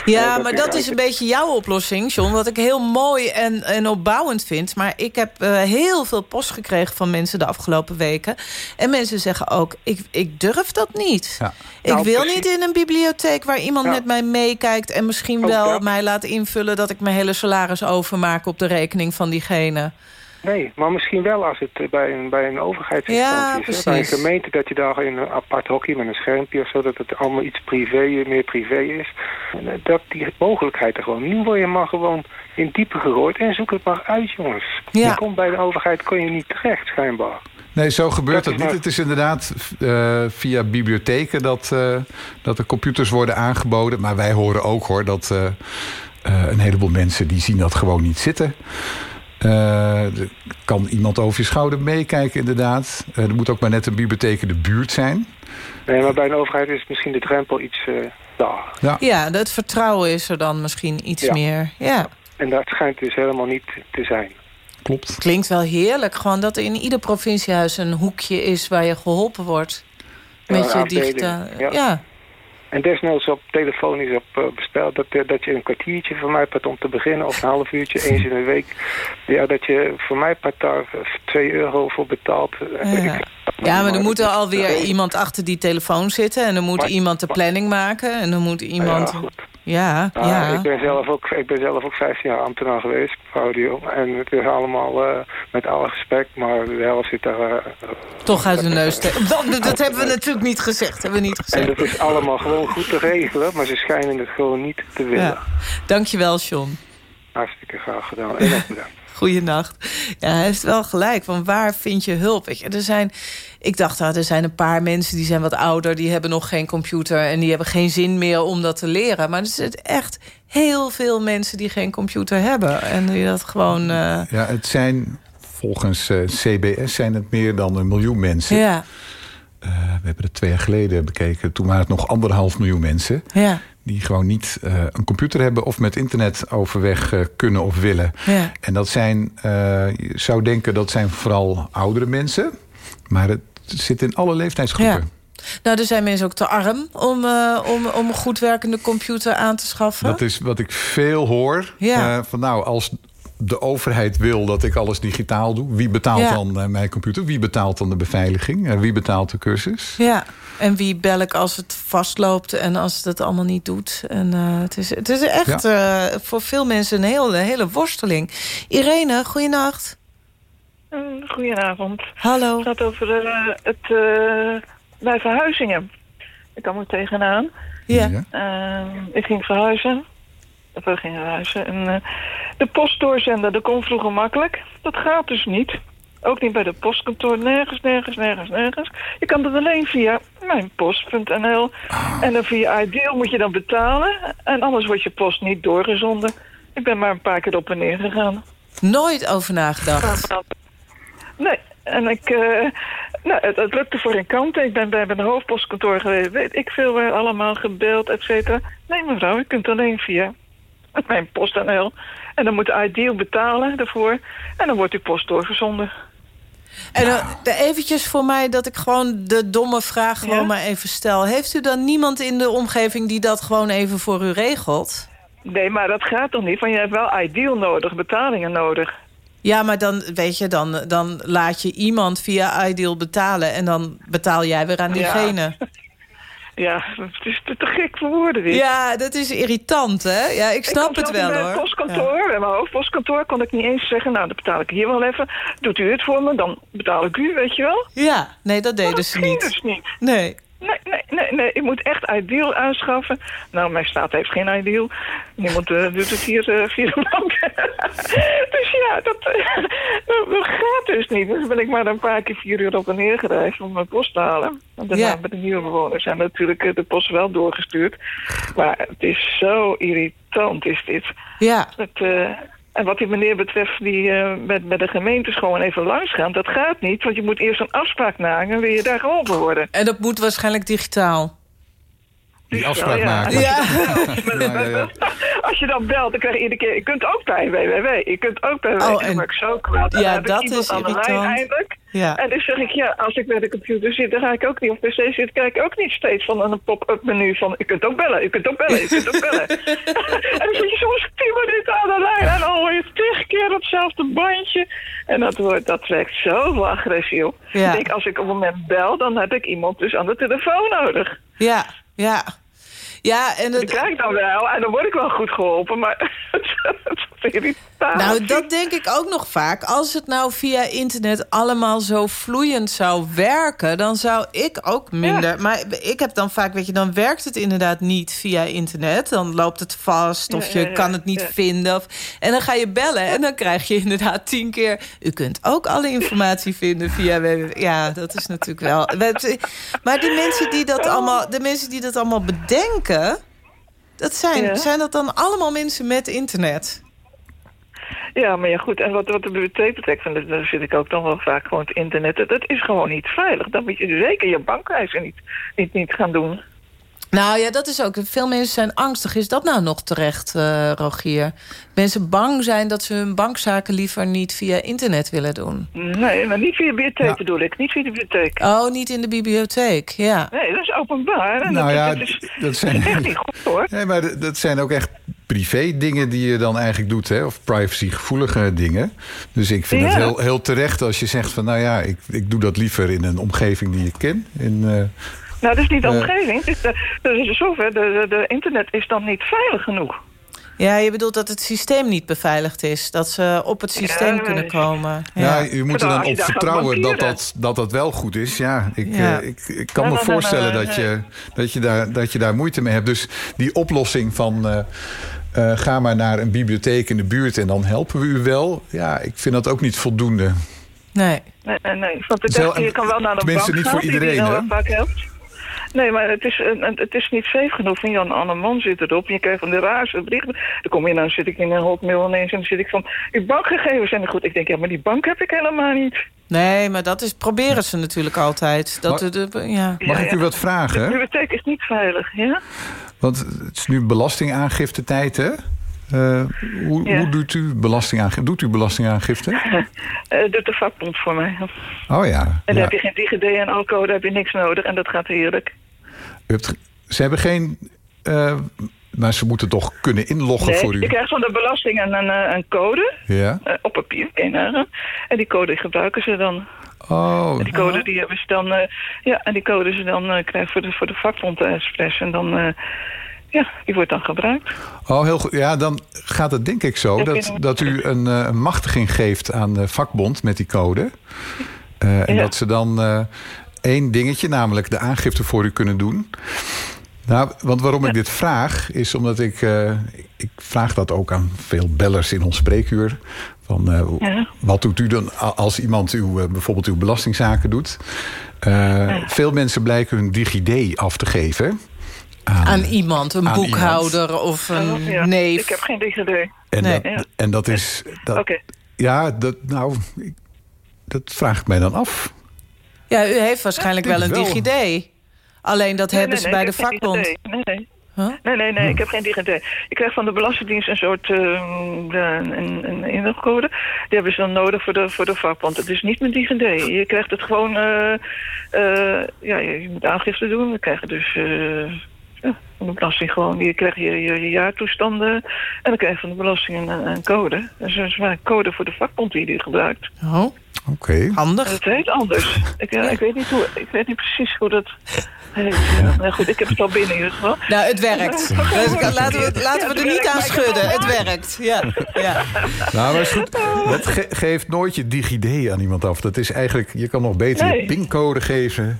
Ja, maar dat is een beetje jouw oplossing, John. Wat ik heel mooi en, en opbouwend vind. Maar ik heb uh, heel veel post gekregen van mensen de afgelopen weken. En mensen zeggen ook, ik, ik durf dat niet.
Ja.
Ik nou, wil precies. niet in een bibliotheek waar iemand ja. met mij meekijkt... en misschien
Ook
wel
dat.
mij laat invullen... dat ik mijn hele salaris overmaak op de rekening van diegene.
Nee, maar misschien wel als het bij een, bij een overheidsinstantie
Ja,
is. hè. Bij een gemeente dat je daar in een apart hokje met een schermpje of zo... dat het allemaal iets privé, meer privé is. En, eh, dat die mogelijkheid er gewoon... Nu word je maar gewoon in diepe gegooid en zoek het maar uit, jongens.
Ja.
Je komt bij de overheid, kon je niet terecht, schijnbaar.
Nee, zo gebeurt
Dat
niet.
maar-
Het is inderdaad uh, via bibliotheken dat, uh, dat er computers worden aangeboden. Maar wij horen ook hoor dat uh, een heleboel mensen die zien dat gewoon niet zitten. Uh, er kan iemand over je schouder meekijken, inderdaad. Uh, er moet ook maar net een bibliotheek in de buurt zijn.
Nee, maar bij een overheid is misschien de drempel iets uh, daar.
Ja.
Ja, het vertrouwen is er dan misschien iets
Ja.
meer. Ja.
En dat schijnt dus helemaal niet te zijn.
Klopt.
Klinkt wel heerlijk. Gewoon dat er in ieder provinciehuis een hoekje is... waar je geholpen wordt. Met je digitale...
ja.
Ja.
En desnoods op telefonisch op eh, besteld dat, eh, dat je een kwartiertje voor mij part om te beginnen... of een half uurtje, *laughs* eens in de week. Ja, dat je voor mij part daar 2 euro voor betaalt. Eh,
Ja. maar er moet er alweer iemand achter die telefoon zitten... en er moet
Maar-
iemand de planning maken... en er moet iemand...
Ja, goed.
Ja, ja.
Ik, ben zelf ook, ik ben zelf ook 15 jaar ambtenaar geweest, audio. En het is allemaal eh, met alle respect, maar de helft zit daar... eh,
Toch uit de neus. te- Dat, dat hebben we natuurlijk niet gezegd. Hebben we niet
en
gezegd.
het is allemaal gewoon goed te regelen, maar ze schijnen het gewoon niet te willen.
Ja. Dankjewel, John.
Hartstikke graag gedaan. En bedankt.
Goeienacht. Ja, hij heeft wel gelijk. Want waar vind je hulp? Weet je, er zijn, ik dacht, ah, er zijn een paar mensen die zijn wat ouder... die hebben nog geen computer en die hebben geen zin meer om dat te leren. Maar er zijn echt heel veel mensen die geen computer hebben. En die dat gewoon... eh,
Ja, het zijn volgens eh, CBS zijn het meer dan een miljoen mensen.
ja,
Eh, we hebben het twee jaar geleden bekeken. Toen waren het nog anderhalf miljoen mensen.
ja,
Die gewoon niet eh, een computer hebben of met internet overweg eh, kunnen of willen.
ja.
En dat zijn, eh, je zou denken dat zijn vooral oudere mensen. Maar het zit in alle leeftijdsgroepen.
Nou, er zijn mensen ook te arm om, om, om een goed werkende computer aan te schaffen.
Dat is wat ik veel hoor.
Ja.
Van nou, als de overheid wil dat ik alles digitaal doe... wie betaalt
Ja.
dan mijn computer? Wie betaalt dan de beveiliging? Wie betaalt de cursus?
Ja, en wie bel ik als het vastloopt en als het het allemaal niet doet. En eh, het, is, het is echt eh, voor veel mensen een hele, hele worsteling. Irene, goeienacht.
Goedenavond.
Hallo.
Het gaat over eh, het eh, bij verhuizingen. Ik kwam er tegenaan.
Ja.
Ja.
Ik ging verhuizen. Of we gingen verhuizen. En eh, de post doorzenden, dat kon vroeger makkelijk. Dat gaat dus niet. Ook niet bij de postkantoor. Nergens, nergens, nergens, nergens. Je kan het alleen via mijnpost.nl. En dan via Ideal moet je dan betalen. En anders wordt je post niet doorgezonden. Ik ben maar een paar keer op en neer gegaan.
Nooit over nagedacht.
Nee, en ik... eh, nou, het, het lukte voor een kant. Ik ben bij mijn hoofdpostkantoor geweest. Weet ik veel waar allemaal gebeld, et cetera. Nee, mevrouw, u kunt alleen via mijn PostNL. En dan moet de Ideal betalen daarvoor. En dan wordt uw post doorgezonden.
En dan eventjes voor mij dat ik gewoon de domme vraag gewoon
Ja?
maar even stel. Heeft u dan niemand in de omgeving die dat gewoon even voor u regelt?
Nee, maar dat gaat toch niet? Want je hebt wel Ideal nodig, betalingen nodig.
Ja, maar dan, weet je, dan, dan laat je iemand via Ideal betalen... en dan betaal jij weer aan diegene.
Ja, *laughs* het is te, te gek voor woorden dit.
Ja, dat is irritant, hè? Ja, ik
Ik
snap het wel, hoor.
het postkantoor, mijn hoofdpostkantoor, kon ik niet eens zeggen... nou, dan betaal ik hier wel even. Doet u het voor me, dan betaal ik u, weet je wel?
Ja. ja, nee, dat deden
dat
ze niet.
dus niet.
Nee.
Nee, nee, nee, nee. Ik moet echt Ideal aanschaffen. Nou, mijn staat heeft geen Ideal. Niemand eh, doet het hier eh, via de bank. *laughs* dus ja, dat, eh, dat, gaat dus niet. Dus ben ik maar een paar keer vier uur op en neer gereisd om mijn post te halen. En daarna
Ja.
met de nieuwe bewoners zijn natuurlijk de post wel doorgestuurd. Maar het is zo irritant, is dit.
Ja.
Het, en wat die meneer betreft die eh, met, met de gemeentes gewoon even langs gaan, dat gaat niet. Want je moet eerst een afspraak maken en wil je daar geholpen worden.
En dat moet waarschijnlijk digitaal.
Die afspraak
ja.
maken.
Ja. *laughs*
Als je dan belt, dan krijg je iedere keer... Je kunt ook bij www. Je kunt ook bij www.
Oh, en-
ik zo kwaad.
Ja,
dan heb ik
dat
iemand
is
aan de lijn eindelijk.
Ja.
En dan zeg ik, ja, als ik bij de computer zit... dan ga ik ook niet op pc zitten. kijk ik ook niet steeds van een pop-up menu van... u kunt ook bellen, u kunt ook bellen, u kunt ook bellen. *laughs* *laughs* en dan zit je soms tien minuten aan de lijn... en dan hoor je tig keer datzelfde bandje. En dat, wordt, dat trekt zoveel agressie op.
Ja.
Ik denk, als ik op een moment bel... dan heb ik iemand dus aan de telefoon nodig.
Ja, ja. Ja, en
Die
het,
krijg ik dan wel en dan word ik wel goed geholpen, maar *laughs*
nou, dat denk ik ook nog vaak. Als het nou via internet allemaal zo vloeiend zou werken... dan zou ik ook minder... Maar ik heb dan vaak, weet je, dan werkt het inderdaad niet via internet. Dan loopt het vast of
Ja,
je
ja,
kan het niet vinden. Of, en dan ga je bellen en dan krijg je inderdaad tien keer... u kunt ook alle informatie vinden via www. Ja, dat is natuurlijk wel... Maar die mensen die dat allemaal, de mensen die dat allemaal bedenken... Dat zijn,
Ja.
zijn dat dan allemaal mensen met internet?
Ja, maar ja goed, en wat, wat de bibliotheek betreft, en daar zit ik ook dan wel vaak gewoon het internet, dat is gewoon niet veilig. Dan moet je zeker je bankreizen niet, niet, niet gaan doen.
Nou ja, dat is ook. Veel mensen zijn angstig. Is dat nou nog terecht, uh, Rogier? Mensen bang zijn dat ze hun bankzaken liever niet via internet willen doen.
Nee, maar niet via de bibliotheek ja. bedoel ik. Niet via de bibliotheek.
Oh, niet in de bibliotheek, ja.
Nee, dat is openbaar. En
nou
dat,
ja,
dat is,
dat zijn...
echt niet goed, hoor.
Nee, maar dat zijn ook echt privé dingen die je dan eigenlijk doet. Hè? Of privacygevoelige dingen. Dus ik vind
Ja.
het heel, heel terecht als je zegt van... nou ja, ik, ik doe dat liever in een omgeving die ik ken. In, eh,
Nou, dat is niet de
Eh.
omgeving. Het is, de, zover. De, de, de internet is dan niet veilig genoeg.
Ja, je bedoelt dat het systeem niet beveiligd is. Dat ze op het systeem
Ja,
kunnen komen.
ja.
Ja.
je moet er dan op vertrouwen dat dat, dat dat wel goed is. Ja, ik,
Ja.
eh, ik, ik kan me voorstellen dat, je, dat, je daar, dat je daar moeite mee hebt. Dus die oplossing van... eh, eh, ga maar naar een bibliotheek in de buurt en dan helpen we u wel. Ja, ik vind dat ook niet voldoende.
Nee.
Nee, nee, nee. Want het
Zo,
echt, je kan wel naar de
tenminste
bank
niet voor
gaan,
iedereen,
die
hè?
heel vaak helpt. Nee, maar het is, het is niet safe genoeg. Van Jan Anneman zit erop. En je krijgt van de raarste berichten. Dan kom je nou, zit ik in een hotmail ineens en dan zit ik van... Uw bankgegevens zijn er goed. Ik denk, ja, maar die bank heb ik helemaal niet.
Nee, maar dat is, proberen ze natuurlijk altijd. Dat
Maar-
de, de- ja.
Mag ik u wat
De
vragen?
bibliotheek is niet veilig, ja?
Want het is nu belastingaangifte tijd, hè? Eh, hoe,
Ja.
hoe doet u belastingaangifte? Doet u belastingaangifte? *laughs*
Eh doet de vakbond voor mij.
Oh ja.
En dan
ja.
heb je geen DigiD en alcode, heb je niks nodig. En dat gaat heerlijk.
Hebt, ze hebben geen... eh, maar ze moeten toch kunnen inloggen
Nee,
voor u?
je krijgt van de belasting een, een, eh, een code.
Ja?
eh, op papier. En die code gebruiken ze dan.
Oh,
En die code die hebben ze dan, ja, en die code ze dan krijgen voor de, voor de vakbond express. En dan, ja, die wordt dan gebruikt.
oh, heel goed. Ja, dan gaat het denk ik zo dat, dat u een, machtiging geeft aan de vakbond met die code. En
Ja.
dat ze dan één dingetje, namelijk de aangifte voor u kunnen doen. Nou, want waarom ik dit vraag, is omdat ik... eh, ik vraag dat ook aan veel bellers in ons spreekuur. Van, eh,
Ja.
Wat doet u dan als iemand uw, eh, bijvoorbeeld uw belastingzaken doet? Eh, Veel mensen blijken hun DigiD af te geven.
Aan iemand, een
Aan
boekhouder of een
Oh, ja.
neef.
Ik heb geen DigiD.
En,
Nee.
dat,
Ja.
en dat is... Dat,
Oké.
Ja, dat, nou, ik- dat vraag ik mij dan af.
Ja, u heeft waarschijnlijk wel een DigiD. Alleen dat
Nee,
hebben
nee,
ze bij de vakbond.
DigiD. Nee, nee.
Huh?
Nee, nee,
Hm.
nee, ik heb geen DigiD. Ik krijg van de Belastingdienst een soort eh, een, een, inlogcode. Die hebben ze dan nodig voor de, voor de vakbond. Het is niet met DigiD. Je krijgt het gewoon... eh, eh, ja, je, moet aangifte doen. We krijgen dus... eh, ja, van de belasting gewoon. Je krijgt je, je, je jaartoestanden. En dan krijg je van de belasting een, een code. Dus dat is maar een code voor de vakbond die die gebruikt.
Oh,
Oké.
En
handig.
het heet anders. Ik, eh, ik, weet niet hoe, ik weet niet precies hoe dat heet. Ja. Nou goed, ik heb het al binnen in ieder geval.
Nou, het werkt. Dus laten we, laten we er niet aan schudden. Het werkt. Ja, ja.
Nou, maar is goed. Dat ge- geeft nooit je DigiD aan iemand af. Dat is eigenlijk, je kan nog beter je
Nee.
pincode geven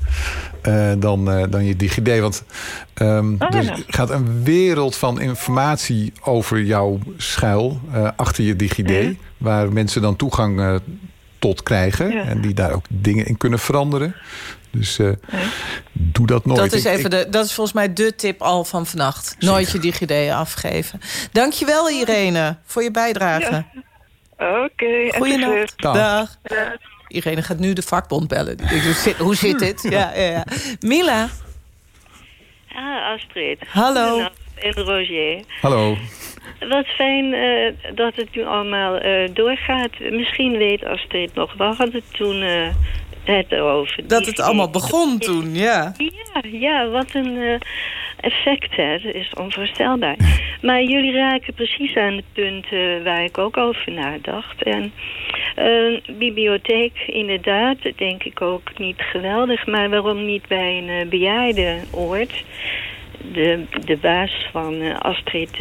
eh, dan, eh, dan je DigiD. Want ehm,
Ah,
er
ja.
gaat een wereld van informatie over jouw schuil eh, achter je DigiD. Waar mensen dan toegang eh, tot krijgen.
Ja.
En die daar ook dingen in kunnen veranderen. Dus eh, doe dat nooit.
Dat is,
Ik-
even de, dat is volgens mij de tip al van vannacht. Nooit je DigiD afgeven. Dankjewel Irene voor je bijdrage.
Oké, en
Goeienacht.
succes.
Dag.
Dag. Irene gaat nu de vakbond bellen. Hoe zit, hoe zit dit? Ja, ja, ja. Mila,
Ah, Astrid.
Hallo.
En Roger.
Hallo.
Wat fijn eh, dat het nu allemaal eh, doorgaat. Misschien weet Astrid nog, we hadden toen eh, het erover.
dat het allemaal begon toen, ja.
Ja, ja, wat een effect, hè. Dat is onvoorstelbaar. Maar jullie raken precies aan het punt waar ik ook over nadacht. En bibliotheek, inderdaad, denk ik ook niet geweldig. Maar waarom niet bij een bejaardenoord? De, de baas van Astrid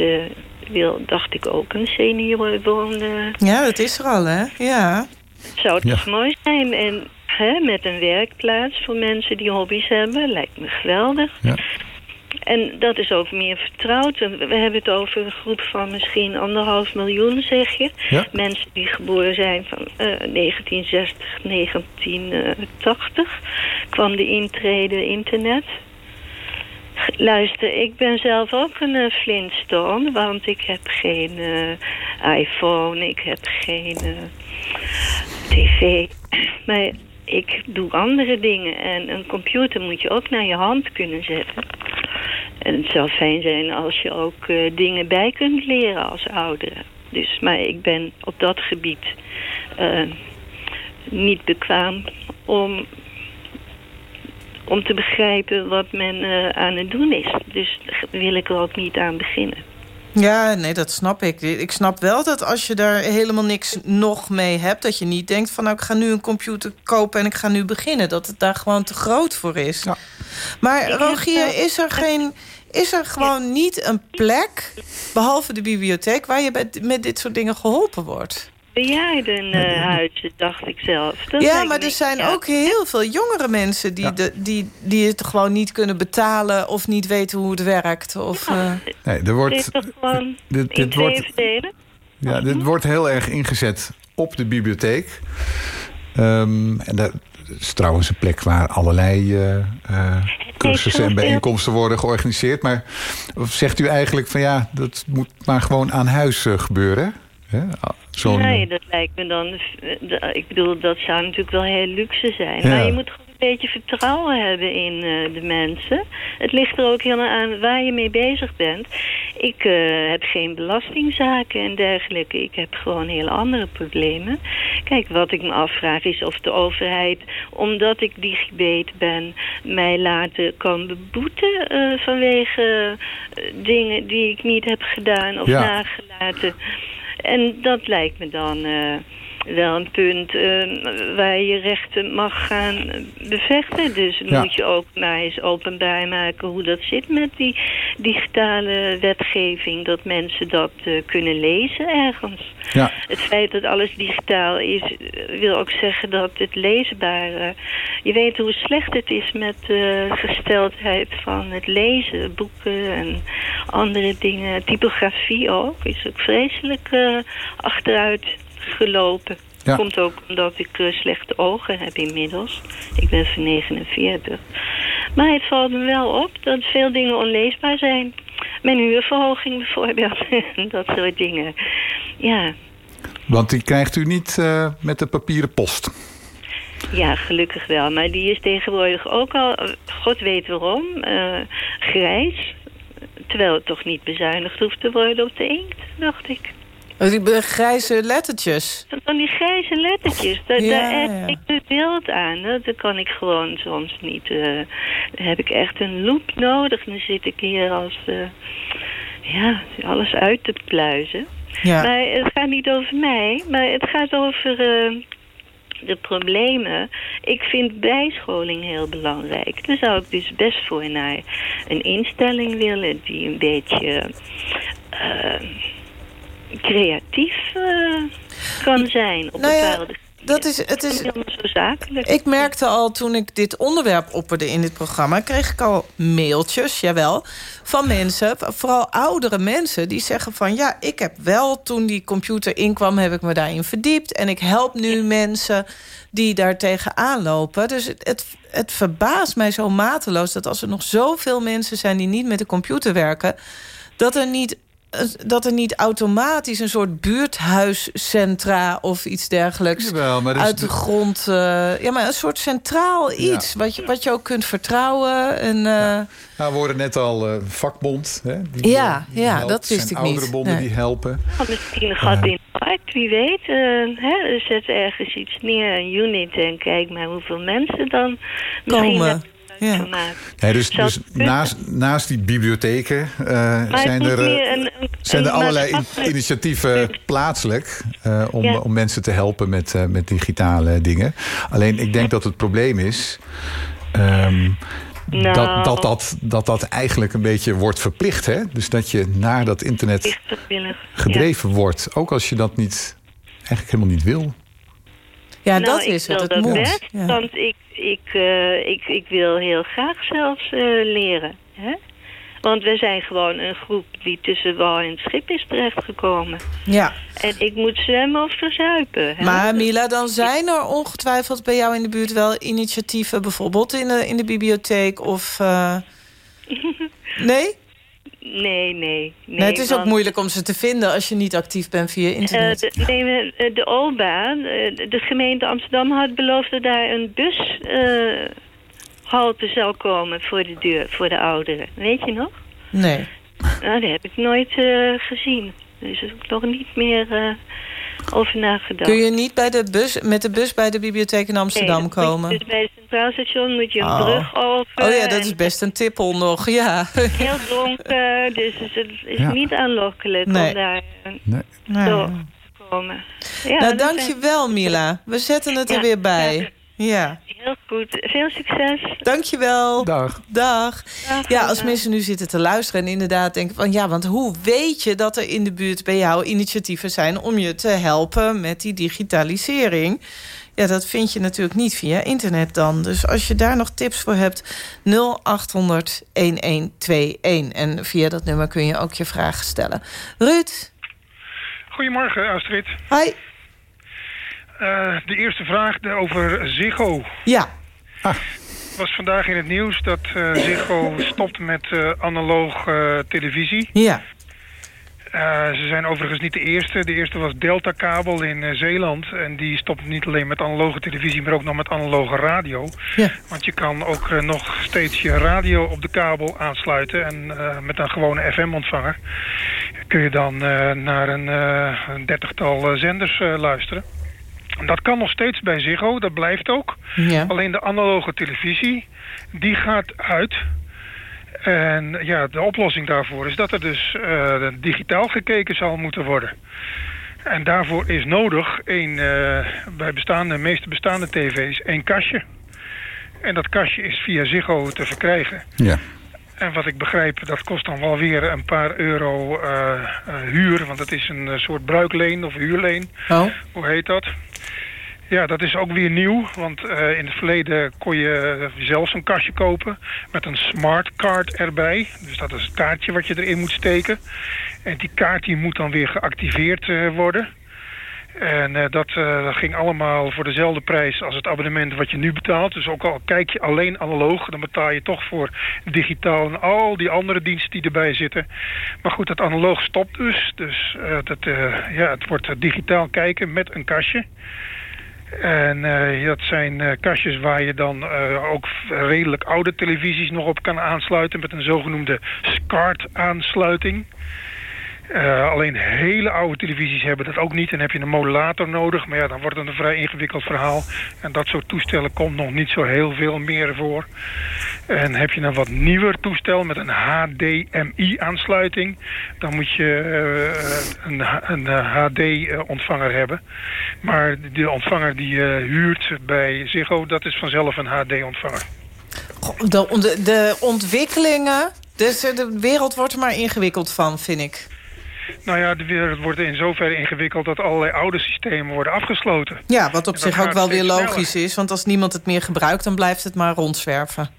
wil, dacht ik, ook een seniorenwoon.
Ja, dat is er al, hè? Ja.
Zou het ja. mooi zijn? En hè, met een werkplaats voor mensen die hobby's hebben, lijkt me geweldig.
Ja.
En dat is ook meer vertrouwd. We hebben het over een groep van misschien anderhalf miljoen, zeg je.
Ja.
Mensen die geboren zijn van uh, 1960, 1980. Kwam de intrede internet. Luister, ik ben zelf ook een uh, Flintstone, want ik heb geen uh, iPhone, ik heb geen uh, tv. *clears throat* Maar ik doe andere dingen en een computer moet je ook naar je hand kunnen zetten. En het zou fijn zijn als je ook eh, dingen bij kunt leren als oudere. Dus, maar ik ben op dat gebied niet bekwaam om, om te begrijpen wat men uh, aan het doen is. Dus daar wil ik er ook niet aan beginnen.
Ja, nee, dat snap ik. Ik snap wel dat als je daar helemaal niks nog mee hebt... dat je niet denkt van nou, ik ga nu een computer kopen... en ik ga nu beginnen. Dat het daar gewoon te groot voor is. Ja. Maar Rogier, is er, geen, is er gewoon niet een plek... behalve de bibliotheek... waar je met dit soort dingen geholpen wordt?
Bejaardenhuizen, uh, dacht ik zelf.
Dat ja, maar er zijn ook heel veel jongere mensen... Die, de, die, die het gewoon niet kunnen betalen of niet weten hoe het werkt. Of,
ja, uh... nee, er wordt, *laughs*
dit, dit wordt,
ja, dit wordt heel erg ingezet op de bibliotheek. Um, en dat is trouwens een plek waar allerlei uh, cursussen en bijeenkomsten worden georganiseerd. Maar zegt u eigenlijk van ja, dat moet maar gewoon aan huis gebeuren?
Hè? Nee, dat lijkt me dan... Ik bedoel, dat zou natuurlijk wel heel luxe zijn. Ja. Maar je moet gewoon een beetje vertrouwen hebben in uh, de mensen. Het ligt er ook heel aan waar je mee bezig bent. Ik uh, heb geen belastingzaken en dergelijke. Ik heb gewoon heel andere problemen. Kijk, wat ik me afvraag is of de overheid, omdat ik digibet ben, mij laten kan beboeten uh, vanwege dingen die ik niet heb gedaan of ja. nagelaten. En dat lijkt me dan uh, wel een punt uh, waar je rechten mag gaan bevechten. Dus ja. moet je ook maar eens openbaar maken hoe dat zit met die digitale wetgeving. Dat mensen dat uh, kunnen lezen ergens. Ja. Het feit dat alles digitaal is, wil ook zeggen dat het leesbaar... je weet hoe slecht het is met de gesteldheid van het lezen. Boeken en andere dingen. Typografie ook, is ook vreselijk achteruit gelopen. Ja. Komt ook omdat ik uh, slechte ogen heb inmiddels. Ik ben van 49. Maar het valt me wel op dat veel dingen onleesbaar zijn. Mijn huurverhoging bijvoorbeeld. *laughs* dat soort dingen. Ja.
Want die krijgt u niet uh, met de papieren post?
Ja, gelukkig wel. Maar die is tegenwoordig ook al, god weet waarom, uh, grijs. Terwijl het toch niet bezuinigd hoeft te worden op de inkt, dacht ik.
Die grijze lettertjes.
Van die grijze lettertjes. Daar, ja, daar heb ik het beeld aan. Dat kan ik gewoon soms niet. Uh, dan heb ik echt een loop nodig. Dan zit ik hier als... Uh, ja, alles uit te pluizen. Ja. Maar het gaat niet over mij. Maar het gaat over... Uh, de problemen. Ik vind bijscholing heel belangrijk. Daar zou ik dus best voor naar een instelling willen die een beetje... Uh, creatief uh, kan zijn op nou ja, bepaalde
dat is, het is, ik merkte al toen ik dit onderwerp opperde in dit programma... kreeg ik al mailtjes, jawel, van mensen, vooral oudere mensen... die zeggen van, ja, ik heb wel, toen die computer inkwam... heb ik me daarin verdiept en ik help nu mensen die daar tegenaan lopen. Dus het, het, het verbaast mij zo mateloos dat als er nog zoveel mensen zijn... die niet met de computer werken dat er niet dat er niet automatisch een soort buurthuiscentra of iets dergelijks Jawel, maar uit de, grond... Uh, ja, maar een soort centraal iets wat, je, wat je ook kunt vertrouwen. En, uh, ja.
Nou, we hoorden net al uh, vakbond. Hè, die,
ja, die ja dat wist ik niet.
oudere bonden die helpen.
Misschien gaat in markt, wie weet. hè, zet ergens iets neer, een unit... en kijk maar hoeveel mensen dan...
Komen.
Ja. Nee, dus, dus naast, naast die bibliotheken uh, zijn er, een, een, zijn er allerlei in, initiatieven plaatselijk... Uh, om, ja. om mensen te helpen met, uh, met digitale dingen. Alleen ik denk dat het probleem is... Um, nou. dat, dat, dat, dat dat eigenlijk een beetje wordt verplicht. Hè? Dus dat je naar dat internet gedreven ja. wordt. Ook als je dat niet, eigenlijk helemaal niet wil.
Ja, nou, dat is het. Het moet.
Ja. Want ik, ik, uh, ik, ik wil heel graag zelfs uh, leren. Hè? Want we zijn gewoon een groep die tussen wal en schip is terechtgekomen.
Ja.
En ik moet zwemmen of verzuipen. Hè?
Maar Mila, dan zijn er ongetwijfeld bij jou in de buurt wel initiatieven... bijvoorbeeld in de, in de bibliotheek of... Uh... *laughs* nee?
Nee, nee.
nee het is ook moeilijk om ze te vinden als je niet actief bent via internet.
Uh, de, nee, eh, de OLBA, de, de, gemeente Amsterdam had beloofd dat daar een bushalte uh, zou komen voor de deur, voor de ouderen. Weet je nog?
Nee.
Nou, die heb ik nooit uh, gezien. Dus is nog niet meer over nagedacht.
Kun je niet bij de bus, met de bus bij de bibliotheek in Amsterdam
nee,
komen?
Dus bij het Centraal Station moet je een oh. brug over.
Oh ja, dat is best een tippel nog, ja. *laughs*
Heel donker, dus het is ja. niet aanlokkelijk
nee.
om daar
nee.
door te komen.
Ja, nou, dankjewel Mila. We zetten het er weer bij. Ja.
Heel goed. Veel succes.
Dankjewel.
Dag.
Dag.
Dag
ja, als mensen nu zitten te luisteren en inderdaad denken van... ja, want hoe weet je dat er in de buurt bij jou initiatieven zijn... om je te helpen met die digitalisering? Ja, dat vind je natuurlijk niet via internet dan. Dus als je daar nog tips voor hebt, 0800 1121. En via dat nummer kun je ook je vragen stellen. Ruud?
Goedemorgen, Astrid.
Hi.
Uh, de eerste vraag over Ziggo.
Ja.
Ah. was vandaag in het nieuws dat uh, Ziggo stopt met uh, analoog televisie.
Ja.
ze zijn overigens niet de eerste. De eerste was Delta Kabel in Zeeland. En die stopt niet alleen met analoge televisie, maar ook nog met analoge radio.
Ja.
Want je kan ook nog steeds je radio op de kabel aansluiten. En met een gewone FM-ontvanger kun je dan naar een, een dertigtal zenders luisteren. Dat kan nog steeds bij Ziggo, dat blijft ook.
Ja.
Alleen de analoge televisie, die gaat uit. En ja, de oplossing daarvoor is dat er dus uh, digitaal gekeken zal moeten worden. En daarvoor is nodig een, uh, bij bestaande, meeste bestaande tv's één kastje. En dat kastje is via Ziggo te verkrijgen.
Ja.
En wat ik begrijp, dat kost dan wel weer een paar euro uh, huur. Want het is een soort bruikleen of huurleen.
Oh.
Hoe heet dat? Ja, dat is ook weer nieuw. Want uh, in het verleden kon je zelfs een kastje kopen met een smartcard erbij. Dus dat is het kaartje wat je erin moet steken. En die kaart die moet dan weer geactiveerd uh, worden. En dat, dat, ging allemaal voor dezelfde prijs als het abonnement wat je nu betaalt. Dus ook al kijk je alleen analoog, dan betaal je toch voor digitaal en al die andere diensten die erbij zitten. Maar goed, dat analoog stopt dus. Dus dat, ja, het wordt digitaal kijken met een kastje. En uh, dat zijn uh, kastjes waar je dan uh, ook redelijk oude televisies nog op kan aansluiten... met een zogenoemde SCART-aansluiting. Alleen hele oude televisies hebben dat ook niet. En heb je een modulator nodig. Maar ja, dan wordt het een vrij ingewikkeld verhaal. En dat soort toestellen komt nog niet zo heel veel meer voor. En heb je een wat nieuwer toestel met een HDMI-aansluiting... dan moet je uh, een, een HD-ontvanger hebben. Maar de ontvanger die je huurt bij Ziggo... dat is vanzelf een HD-ontvanger.
De, de ontwikkelingen... Dus de wereld wordt er maar ingewikkeld van, vind ik.
Nou ja, de wereld wordt in zoverre ingewikkeld dat allerlei oude systemen worden afgesloten.
Ja, wat op zich ook wel weer logisch sneller. is. Want als niemand het meer gebruikt, dan blijft het maar rondzwerven.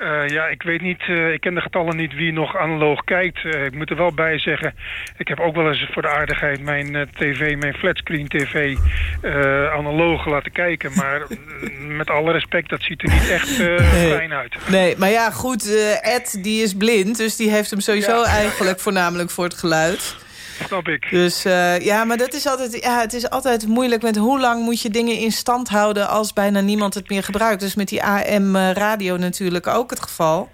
Uh, ja, ik weet niet, uh, ik ken de getallen niet wie nog analoog kijkt. Uh, ik moet er wel bij zeggen, ik heb ook wel eens voor de aardigheid mijn tv, mijn flatscreen tv, analoog laten kijken. Maar *laughs* met alle respect, dat ziet er niet echt nee. fijn uit.
Nee, maar ja, goed, Ed die is blind, dus die heeft hem sowieso ja. eigenlijk voornamelijk voor het geluid.
Snap ik.
Dus uh, ja, maar dat is altijd, ja, het is altijd moeilijk met hoe lang moet je dingen in stand houden als bijna niemand het meer gebruikt. Dus met die AM-radio natuurlijk ook het geval.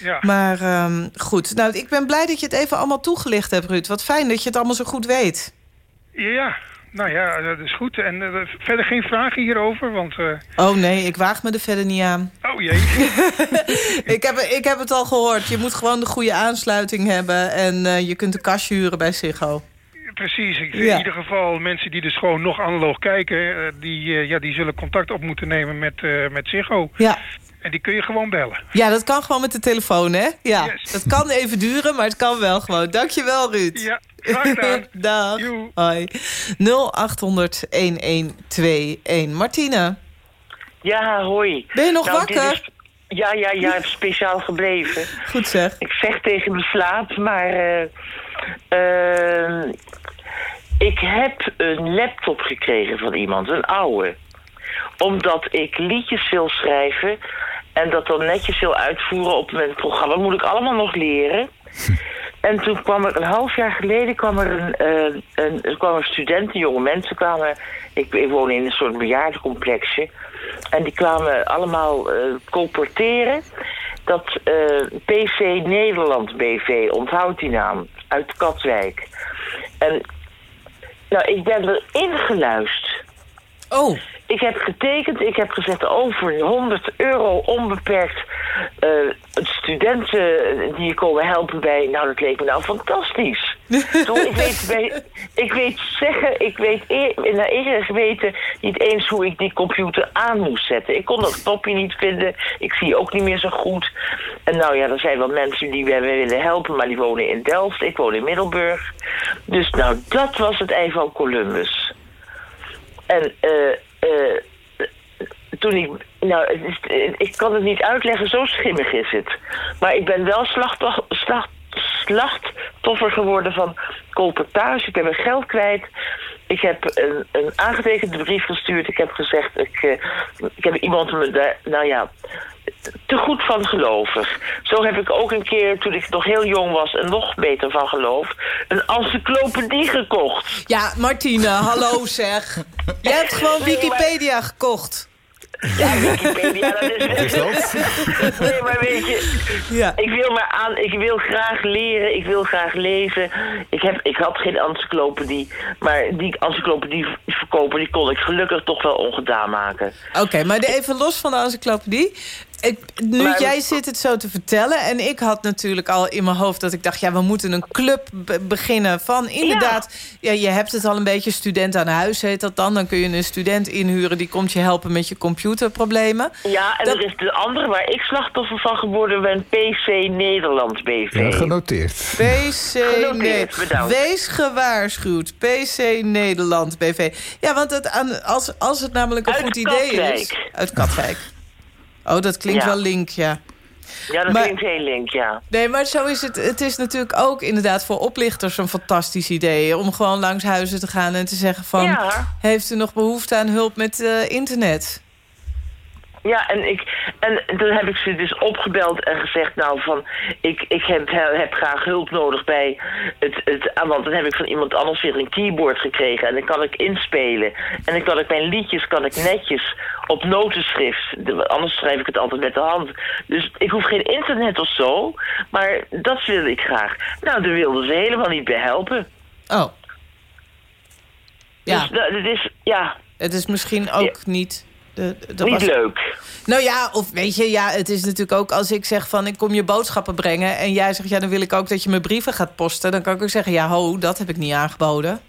Ja.
Maar um, goed, nou, ik ben blij dat je het even allemaal toegelicht hebt, Ruud. Wat fijn dat je het allemaal zo goed weet.
Ja, nou ja, dat is goed. En uh, verder geen vragen hierover, want... Uh...
Oh nee, ik waag me er verder niet aan.
Oh jee. *laughs*
ik, heb, ik heb het al gehoord. Je moet gewoon de goede aansluiting hebben... en uh, je kunt een kastje huren bij Ziggo.
Precies. In ja. ieder geval mensen die dus gewoon nog analoog kijken... die, ja, die zullen contact op moeten nemen met, met Ziggo.
Ja.
En die kun je gewoon bellen.
Ja, dat kan gewoon met de telefoon, hè? Ja,
yes.
dat kan even duren, maar het kan wel gewoon. Dankjewel, Ruud.
Ja, graag gedaan. *laughs*
Dag.
Joe.
Hoi. 0800-1121. Martine.
Ja, hoi.
Ben je nog
nou,
wakker?
Is... Ja, ja, ja, speciaal gebleven.
Goed zeg.
Ik zeg tegen mijn slaap, maar... Uh, uh, ik heb een laptop gekregen van iemand, een oude omdat ik liedjes wil schrijven en dat dan netjes wil uitvoeren op mijn programma. moet ik allemaal nog leren. *laughs* En toen kwam er een half jaar geleden kwam er een, uh, een, er kwamen studenten, jonge mensen kwamen. Ik, ik woon in een soort bejaardencomplexje. En die kwamen allemaal uh, colporteren. dat eh, PC Nederland BV, onthoudt die naam, uit Katwijk. En nou, ik ben erin geluisterd.
Oh.
Ik heb getekend, ik heb gezegd over 100 euro onbeperkt uh, studenten die je komen helpen bij. Nou, dat leek me nou fantastisch. Ik, weet ik weet zeggen, ik weet eer, naar eer geweten niet eens hoe ik die computer aan moest zetten. Ik kon dat knopje niet vinden, ik zie ook niet meer zo goed. En nou ja, er zijn wel mensen die wij willen helpen, maar die wonen in Delft. Ik woon in Middelburg. Dus nou, dat was het ei van Columbus. En eh. Uh, toen ik... Nou, ik kan het niet uitleggen, zo schimmig is het. Maar ik ben wel slachtoffer, slacht, slachtoffer geworden van colportage. Ik ben mijn geld kwijt. Ik heb een, een aangetekende brief gestuurd. Ik heb gezegd, ik, uh, ik heb iemand me daar, nou ja, te goed van gelovig. Zo heb ik ook een keer, toen ik nog heel jong was en nog beter van geloof, een encyclopedie gekocht.
Ja, Martine, hallo *laughs* zeg. Je hebt gewoon Wikipedia gekocht.
Ja, Wikipedia, dat is... Wat is dat? Nee, maar weet je, ja. ik, wil maar aan, ik wil graag leren, ik wil graag lezen. Ik, heb, ik had geen encyclopedie, maar die encyclopedie verkopen... die kon ik gelukkig toch wel ongedaan maken.
Oké, maar even los van de encyclopedie. Ik, nu jij zit het zo te vertellen. En ik had natuurlijk al in mijn hoofd dat ik dacht... ja, we moeten een club beginnen van inderdaad... Ja. je hebt het al een beetje, student aan huis heet dat dan. Dan kun je een student inhuren die komt je helpen met je computerproblemen.
Ja, en dat... er is de andere waar ik slachtoffer van geworden ben... PC Nederland BV.
Ja, genoteerd.
PC Nederland. Wees gewaarschuwd. PC Nederland BV. Ja, want het, als, als het namelijk een goed idee is... Uit Katwijk. Oh, dat klinkt wel link, ja.
Ja, dat klinkt heel link, ja.
Nee, maar zo is het. Het is natuurlijk ook inderdaad voor oplichters een fantastisch idee... om gewoon langs huizen te gaan en te zeggen van... heeft u nog behoefte aan hulp met uh, internet?
Ja, en, ik, en dan heb ik ze dus opgebeld en gezegd... nou, van, ik, ik heb, heb graag hulp nodig bij het, het... Want dan heb ik van iemand anders weer een keyboard gekregen... en dan kan ik inspelen. En dan kan ik mijn liedjes kan ik netjes op notenschrift. Anders schrijf ik het altijd met de hand. Dus ik hoef geen internet of zo. Maar dat wilde ik graag. Nou, daar wilden ze helemaal niet bij helpen.
Oh.
Ja. Dus het is, ja...
Het is misschien ook niet
niet leuk.
Nou ja, of weet je, ja, het is natuurlijk ook als ik zeg van... ik kom je boodschappen brengen en jij zegt... ja, dan wil ik ook dat je me brieven gaat posten. Dan kan ik ook zeggen, ja, ho, dat heb ik niet aangeboden.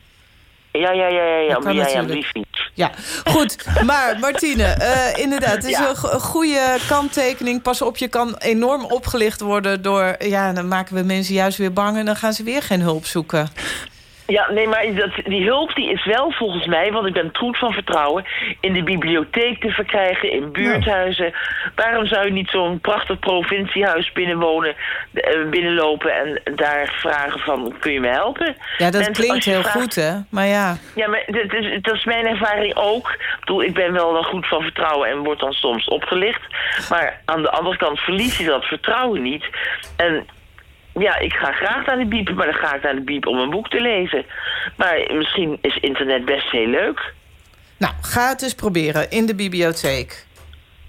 Ja, ja, ja, ja, ja, ja, ja, brief niet.
Ja, goed. Maar Martine, uh, *laughs* inderdaad, het is een, een goede kanttekening. Pas op, je kan enorm opgelicht worden door... ja, dan maken we mensen juist weer bang... en dan gaan ze weer geen hulp zoeken.
Ja, nee, maar dat, die hulp die is wel volgens mij, want ik ben troet van vertrouwen... in de bibliotheek te verkrijgen, in buurthuizen. Waarom zou je niet zo'n prachtig provinciehuis binnenwonen, uh, binnenlopen... en daar vragen van, kun je me helpen?
Ja, dat klinkt heel goed, hè? Maar ja...
Ja, maar dat is, dat is mijn ervaring ook. Ik, bedoel, ik ben wel wel goed van vertrouwen en word dan soms opgelicht. Maar aan de andere kant verlies je dat vertrouwen niet. En ja, ik ga graag naar de biep, maar dan ga ik naar de biep om een boek te lezen. Maar misschien is internet best heel leuk.
Nou, ga het eens proberen in de bibliotheek.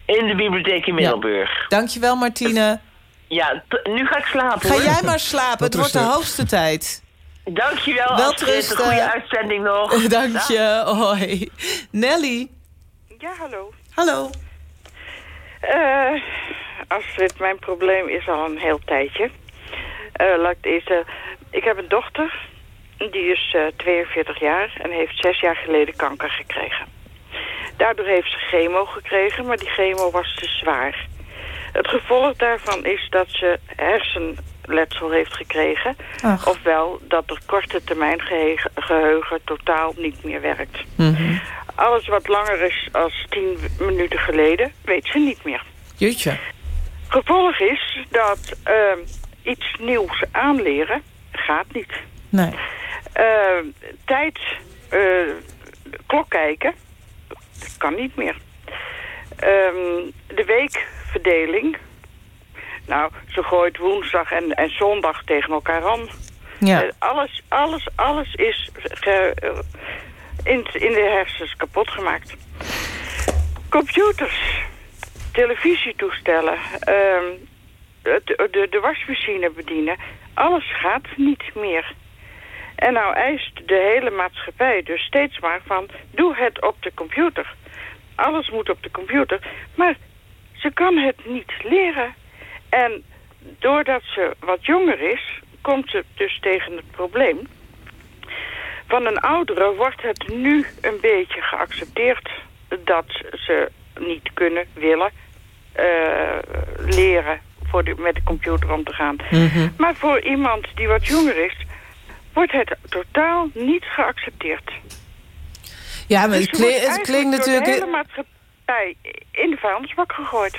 In de bibliotheek in Middelburg. Ja.
Dankjewel, Martine.
Ja, nu ga ik slapen,
Ga jij maar slapen, het wordt de hoogste tijd.
Dankjewel, Wel Astrid. Een goede uitzending nog. *laughs*
Dank je, hoi. Nelly.
Ja, hallo.
Hallo.
Uh, Astrid, mijn probleem is al een heel tijdje. Uh, laat ik, ik heb een dochter, die is uh, eh, 42 jaar en heeft zes jaar geleden kanker gekregen. Daardoor heeft ze chemo gekregen, maar die chemo was te zwaar. Het gevolg daarvan is dat ze hersenletsel heeft gekregen. Ofwel dat het korte termijn geheugen, geheugen totaal niet meer werkt. Mhm. Alles wat langer is als 10 minuten geleden, weet ze niet meer.
Jutje.
Gevolg is dat uh, iets nieuws aanleren gaat niet.
Nee.
Uh, tijd, uh, klok kijken, kan niet meer. Um, de weekverdeling, nou, ze gooit woensdag en, en zondag tegen elkaar aan.
Ja.
Uh, alles, alles, alles is ge, in, in de hersens kapot gemaakt. Computers, televisietoestellen, um, de, de, wasmachine bedienen. Alles gaat niet meer. En nou eist de hele maatschappij dus steeds maar van... doe het op de computer. Alles moet op de computer. Maar ze kan het niet leren. En doordat ze wat jonger is... komt ze dus tegen het probleem... van een oudere wordt het nu een beetje geaccepteerd... dat ze niet kunnen, willen eh, leren voor de, met de computer om te gaan.
Mhm.
Maar voor iemand die wat jonger is, wordt het totaal niet geaccepteerd.
Ja, maar
Dus
het, het klinkt
door
natuurlijk...
de hele maatschappij in de vuilnisbak gegooid.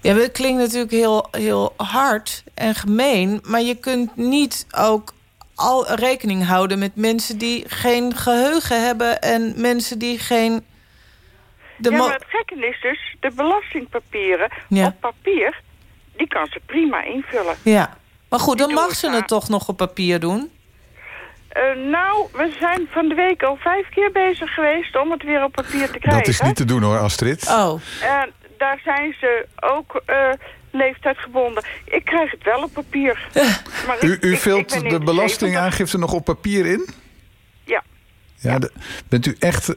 Ja, het klinkt natuurlijk heel, heel hard en gemeen... maar je kunt niet ook al rekening houden met mensen die geen geheugen hebben... en mensen die geen... De
ja, maar het gekke is dus, de belastingpapieren
Ja.
op papier... die kan ze prima invullen.
ja. Maar goed, dan
Die
mag ze
het
het toch nog op papier doen?
Eh, nou, we zijn van de week al vijf keer bezig geweest om het weer op papier te krijgen.
Dat is niet te doen hoor, Astrid.
Oh.
En daar zijn ze ook eh leeftijdgebonden. Ik krijg het wel op papier. Maar
U, u
ik-
vult de belastingaangifte nog op papier in?
Ja.
Ja, de- bent u echt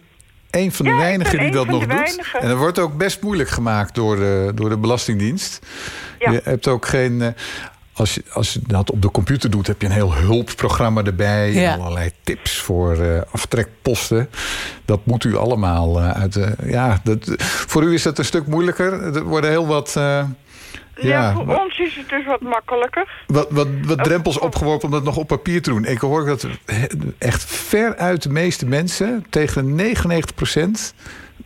een van de
Ja,
weinigen die dat nog doet?
weinigen.
En dat wordt ook best moeilijk gemaakt door de, door de Belastingdienst.
Ja.
Je hebt ook geen... eh, als je, als je dat op de computer doet, heb je een heel hulpprogramma erbij.
Ja.
En allerlei tips voor eh, aftrekposten. Dat moet u allemaal eh, uit de... Ja, dat, voor u is dat een stuk moeilijker. Er worden heel wat... eh,
Ja,
ja,
voor ons is het dus wat makkelijker.
wat, wat, wat drempels opgeworpen om dat nog op papier te doen. Ik hoor dat echt veruit de meeste mensen, tegen 99%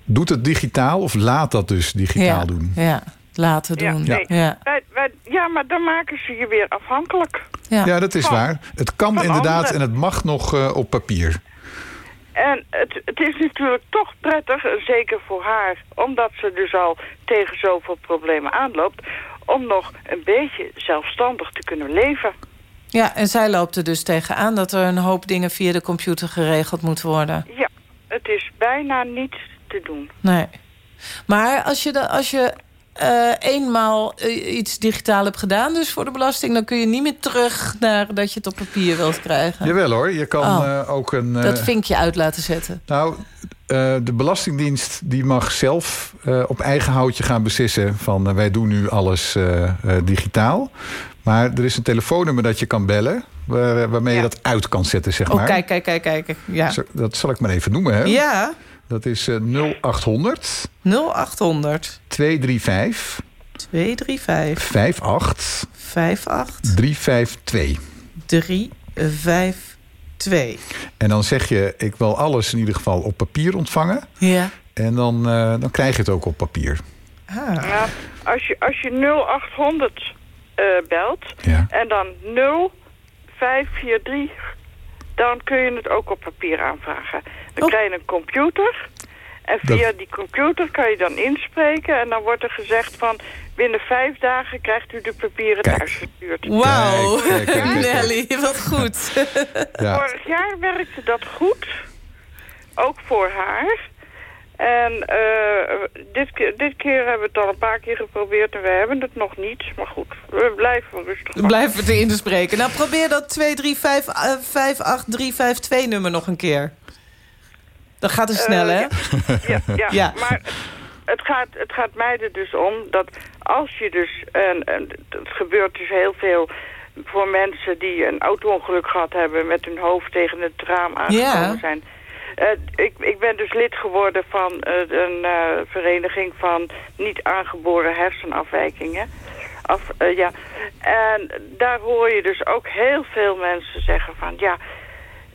doet het digitaal of laat dat dus digitaal
ja.
doen.
Ja, laten
Ja,
doen.
nee.
Ja.
Wij, wij, ja, maar dan maken ze je weer afhankelijk.
Ja.
Ja, dat is
Van-
waar. Het kan inderdaad
anderen.
en het mag nog eh, op papier.
En het, het is natuurlijk toch prettig, zeker voor haar... omdat ze dus al tegen zoveel problemen aanloopt... om nog een beetje zelfstandig te kunnen leven.
ja, en zij loopt er dus tegenaan... dat er een hoop dingen via de computer geregeld moeten worden.
Ja, het is bijna niet te doen.
Nee. Maar als je, de, als je eh, eenmaal eh, iets digitaal hebt gedaan... dus voor de belasting... dan kun je niet meer terug naar dat je het op papier wilt krijgen.
Jawel hoor, je kan
Oh.
eh, ook een...
Dat vinkje uit laten zetten.
Nou, de Belastingdienst die mag zelf op eigen houtje gaan beslissen... van wij doen nu alles digitaal. Maar er is een telefoonnummer dat je kan bellen... Waar, waarmee je dat uit kan zetten, zeg
Oh,
maar.
kijk, kijk, kijk, kijk. Ja.
Dat zal ik maar even noemen, hè?
Ja,
Dat is eh 0800
0800
235
235
58
58
352.
352.
En dan zeg je, ik wil alles in ieder geval op papier ontvangen.
Ja.
En dan, eh, dan krijg je het ook op papier.
Ah.
Ja, als je, als je 0800 eh, belt
Ja.
en dan 0543, dan kun je het ook op papier aanvragen. Dan
Oh.
krijg je een computer en
Dat-
via die computer kan je dan inspreken en dan wordt er gezegd van binnen vijf dagen krijgt u de papieren
Kijk.
thuis gestuurd.
Wauw. *laughs* Nelly, wat goed.
Ja.
Vorig jaar werkte dat goed, ook voor haar. En eh, dit, keer, dit keer hebben we het al een paar keer geprobeerd en we hebben het nog niet. Maar goed, we blijven rustig.
Dan blijven we het in te spreken. Nou, probeer dat 235 nummer nog een keer. Dat gaat te snel,
Eh,
hè?
Ja, ja,
Ja.
maar het gaat, het gaat mij er dus om dat als je dus... En, en het gebeurt dus heel veel voor mensen die een auto-ongeluk gehad hebben... met hun hoofd tegen het raam aangekomen
Ja.
zijn. Eh, ik, ik ben dus lid geworden van eh, een eh, vereniging van niet aangeboren hersenafwijkingen. Af, ja. En daar hoor je dus ook heel veel mensen zeggen van... ja,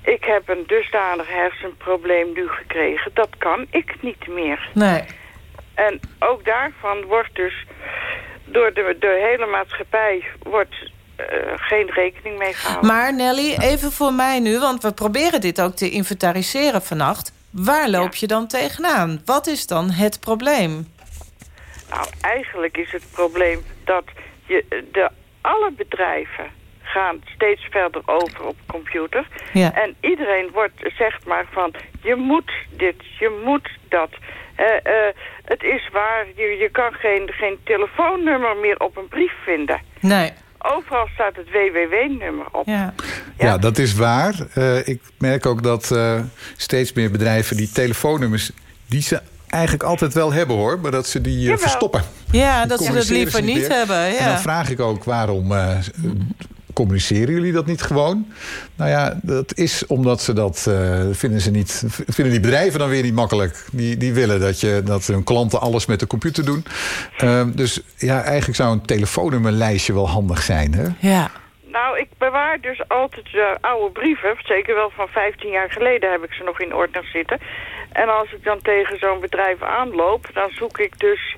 ik heb een dusdanig hersenprobleem nu gekregen, dat kan ik niet meer.
Nee.
En ook daarvan wordt dus door de, de hele maatschappij wordt, eh, geen rekening mee gehouden.
Maar Nelly, even voor mij nu, want we proberen dit ook te inventariseren vannacht. Waar loop je dan tegenaan? Wat is dan het probleem?
Nou, eigenlijk is het probleem dat je, de, alle bedrijven gaan steeds verder over op computer.
Ja.
En iedereen wordt, zegt maar van, je moet dit, je moet dat. Eh, eh, het is waar, je, je kan geen, geen telefoonnummer meer op een brief vinden.
Nee.
Overal staat het WWW-nummer op.
Ja.
Ja, dat is waar. Eh, ik merk ook dat eh, steeds meer bedrijven die telefoonnummers... die ze eigenlijk altijd wel hebben, hoor. Maar dat ze die eh,
Jawel.
verstoppen.
Ja,
Die
dat ze het
communiceren
liever niet hebben.
En
Ja.
dan vraag ik ook waarom... eh, communiceren jullie dat niet gewoon? Nou ja, dat is omdat ze dat eh, vinden ze niet. Vinden die bedrijven dan weer niet makkelijk? Die, die willen dat, je, dat hun klanten alles met de computer doen. Ehm, dus ja, eigenlijk zou een telefoonnummerlijstje wel handig zijn. Hè?
Ja.
Nou, ik bewaar dus altijd eh, oude brieven. Zeker wel van 15 jaar geleden heb ik ze nog in orde zitten. En als ik dan tegen zo'n bedrijf aanloop... dan zoek ik dus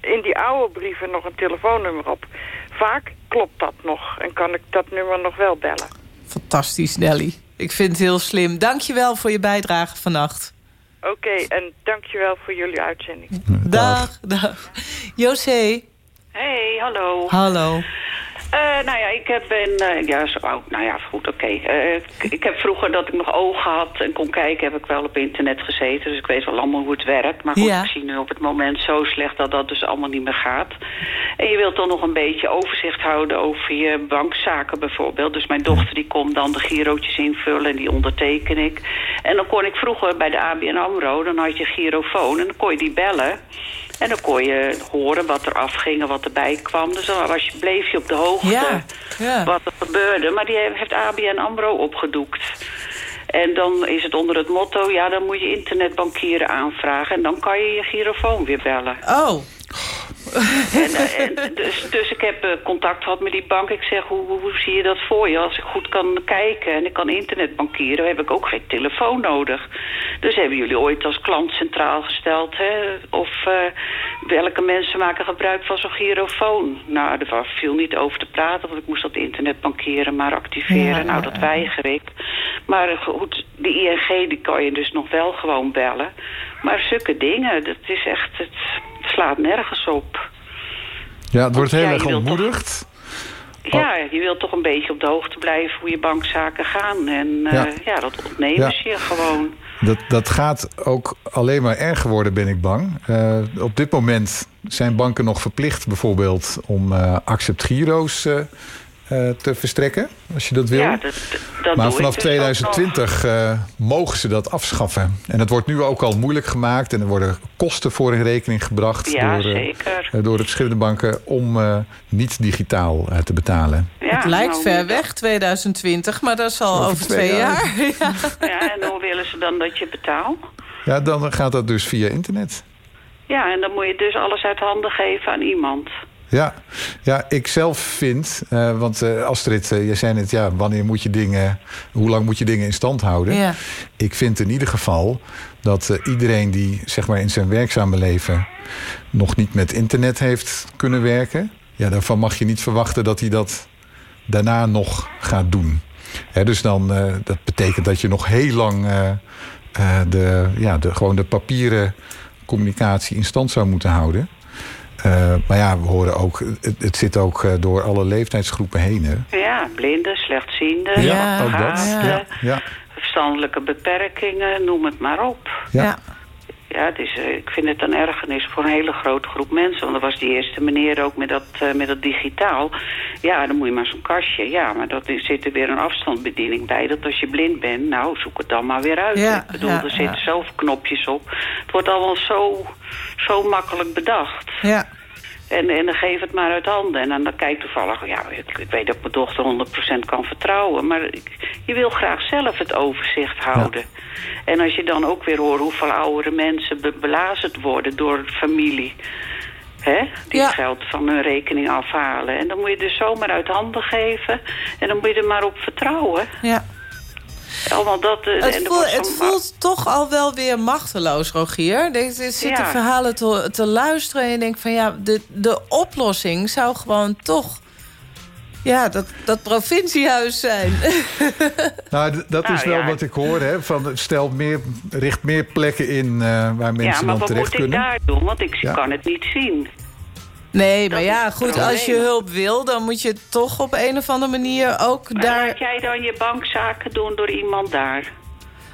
in die oude brieven nog een telefoonnummer op. Vaak klopt dat nog en kan ik dat nummer nog wel bellen.
Fantastisch, Nelly. Ik vind het heel slim. Dank je wel voor je bijdrage vannacht.
Oké, en dankjewel voor jullie uitzending.
Dag, dag. José.
Hey, hallo.
Hallo.
Eh, nou ja, ik heb ben, eh, ja, zo oud. Nou ja, goed, oké. Eh, ik, ik heb vroeger dat ik nog ogen had en kon kijken, heb ik wel op internet gezeten. Dus ik weet wel allemaal hoe het werkt. Maar goed,
Ja.
ik zie nu op het moment zo slecht dat dat dus allemaal niet meer gaat. En je wilt dan nog een beetje overzicht houden over je bankzaken bijvoorbeeld. Dus mijn dochter die komt dan de girootjes invullen en die onderteken ik. En dan kon ik vroeger bij de ABN AMRO, dan had je girofoon en dan kon je die bellen. En dan kon je horen wat er afging en wat erbij kwam. Dus dan was je, bleef je op de hoogte
Ja, ja.
wat er gebeurde. Maar die heeft ABN AMRO opgedoekt. En dan is het onder het motto... ja, dan moet je internetbankieren aanvragen... en dan kan je je girofoon weer bellen.
Oh. *laughs*
En, eh, en dus, dus ik heb eh, contact gehad met die bank. Ik zeg, hoe, hoe, zie je dat voor je? Als ik goed kan kijken en ik kan internetbankieren... dan heb ik ook geen telefoon nodig. Dus hebben jullie ooit als klant centraal gesteld... Hè? of eh, welke mensen maken gebruik van zo'n girofoon? Nou, er was- viel niet over te praten... want ik moest dat internetbankieren maar activeren.
Ja,
nou,
ja,
dat weiger ik. Maar goed, de ING die kan je dus nog wel gewoon bellen. Maar zulke dingen, dat is echt... Het slaat nergens op.
Ja, het wordt heel erg
toch-
ontmoedigd.
Ja, je wilt toch een beetje op de hoogte blijven hoe je bankzaken gaan. En eh,
Ja.
ja. dat ontnemen
Ja.
ze je gewoon.
Dat, dat gaat ook alleen maar erger worden, ben ik bang. Eh, op dit moment zijn banken nog verplicht bijvoorbeeld om eh accept giro's eh, te verstrekken, als je dat wil.
Ja, dat, dat
maar vanaf
ik dus ook nog.
2020 eh, mogen ze dat afschaffen. En het wordt nu ook al moeilijk gemaakt en er worden kosten voor in rekening gebracht
Ja,
door, eh,
zeker.
door de verschillende banken om eh, niet digitaal eh, te betalen.
Ja,
het lijkt
nou,
ver weg, 2020, maar dat is al
Over
over,
twee
twee
jaar.
jaar. *laughs* ja.
Ja, en hoe willen ze dan dat je betaalt?
Ja, dan gaat dat dus via internet.
Ja, en dan moet je dus alles uit handen geven aan iemand.
Ja, ja ik zelf vind, eh, want eh, Astrid, eh, jij zei net, ja, wanneer moet je dingen, hoe lang moet je dingen in stand houden?
Ja.
Ik vind in ieder geval dat iedereen die zeg maar in zijn werkzame leven nog niet met internet heeft kunnen werken, ja, daarvan mag je niet verwachten dat hij dat daarna nog gaat doen. Hè, dus dan, dat betekent dat je nog heel lang de, ja, de, gewoon de papieren communicatie in stand zou moeten houden. Eh, maar ja, we horen ook, het, het zit ook eh, door alle leeftijdsgroepen heen. Hè?
Ja, blinden, slechtzienden,
Ja, ook dat. Ja, ja.
verstandelijke beperkingen, noem het maar op.
Ja.
Ja, het is, eh, ik vind het een ergernis voor een hele grote groep mensen. Want dat was die eerste meneer ook met dat, eh, met dat digitaal. Ja, dan moet je maar zo'n kastje. Ja, maar dat is, zit er weer een afstandsbediening bij. Dat als je blind bent, nou, zoek het dan maar weer uit.
Ja,
ik bedoel,
ja,
er zitten
ja.
zoveel knopjes op. Het wordt allemaal zo, zo makkelijk bedacht.
Ja.
En, en dan geef het maar uit handen. En dan, dan kijk toevallig, ja, ik, ik weet dat mijn dochter 100% kan vertrouwen. Maar ik- je wil graag zelf het overzicht houden. En als je dan ook weer hoort hoeveel oudere mensen be belazerd worden door familie. Hè? Die
Ja.
geld van hun rekening afhalen. En dan moet je dus zomaar uit handen geven. En dan moet je er maar op vertrouwen.
Ja.
Allemaal dat... eh, en
Het, het voelt toch al wel weer machteloos, Rogier. Je zit de
Ja.
verhalen te, te luisteren en je denkt van ja, de, de oplossing zou gewoon toch ja, dat, dat provinciehuis zijn. *laughs*
Nou, dat is
Nou,
wel
ja.
wat ik hoor. Hè, van, stel meer, richt meer plekken in eh, waar mensen
ja, maar
dan
wat
terecht
moet ik
kunnen.
daar doen? Want ik
Ja.
kan het niet zien.
Nee, maar ja, goed, als je hulp wil... dan moet je toch op een of andere manier ook
Maar
daar...
laat jij dan je bankzaken doen door iemand daar?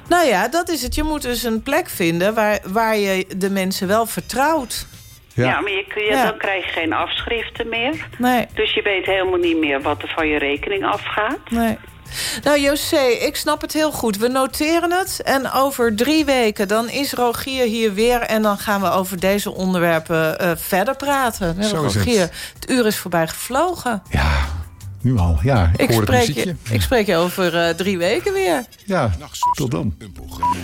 Nou ja, dat is het. Je moet dus een plek vinden waar, waar je de mensen wel vertrouwt.
Ja, maar je, kun- ja,
Ja.
dan krijg je geen afschriften meer.
Nee.
Dus je weet helemaal niet meer wat er van je rekening afgaat.
Nee. Nou, José, ik snap het heel goed. We noteren het. En over drie weken, dan is Rogier hier weer... en dan gaan we over deze onderwerpen eh, verder praten. Ja,
Zo het.
Rogier, het uur is voorbij gevlogen.
Nu al, ja. Ik,
Ik
hoor het
spreek,
muziekje.
je, ik spreek je over eh, drie weken weer.
Ja, tot dan.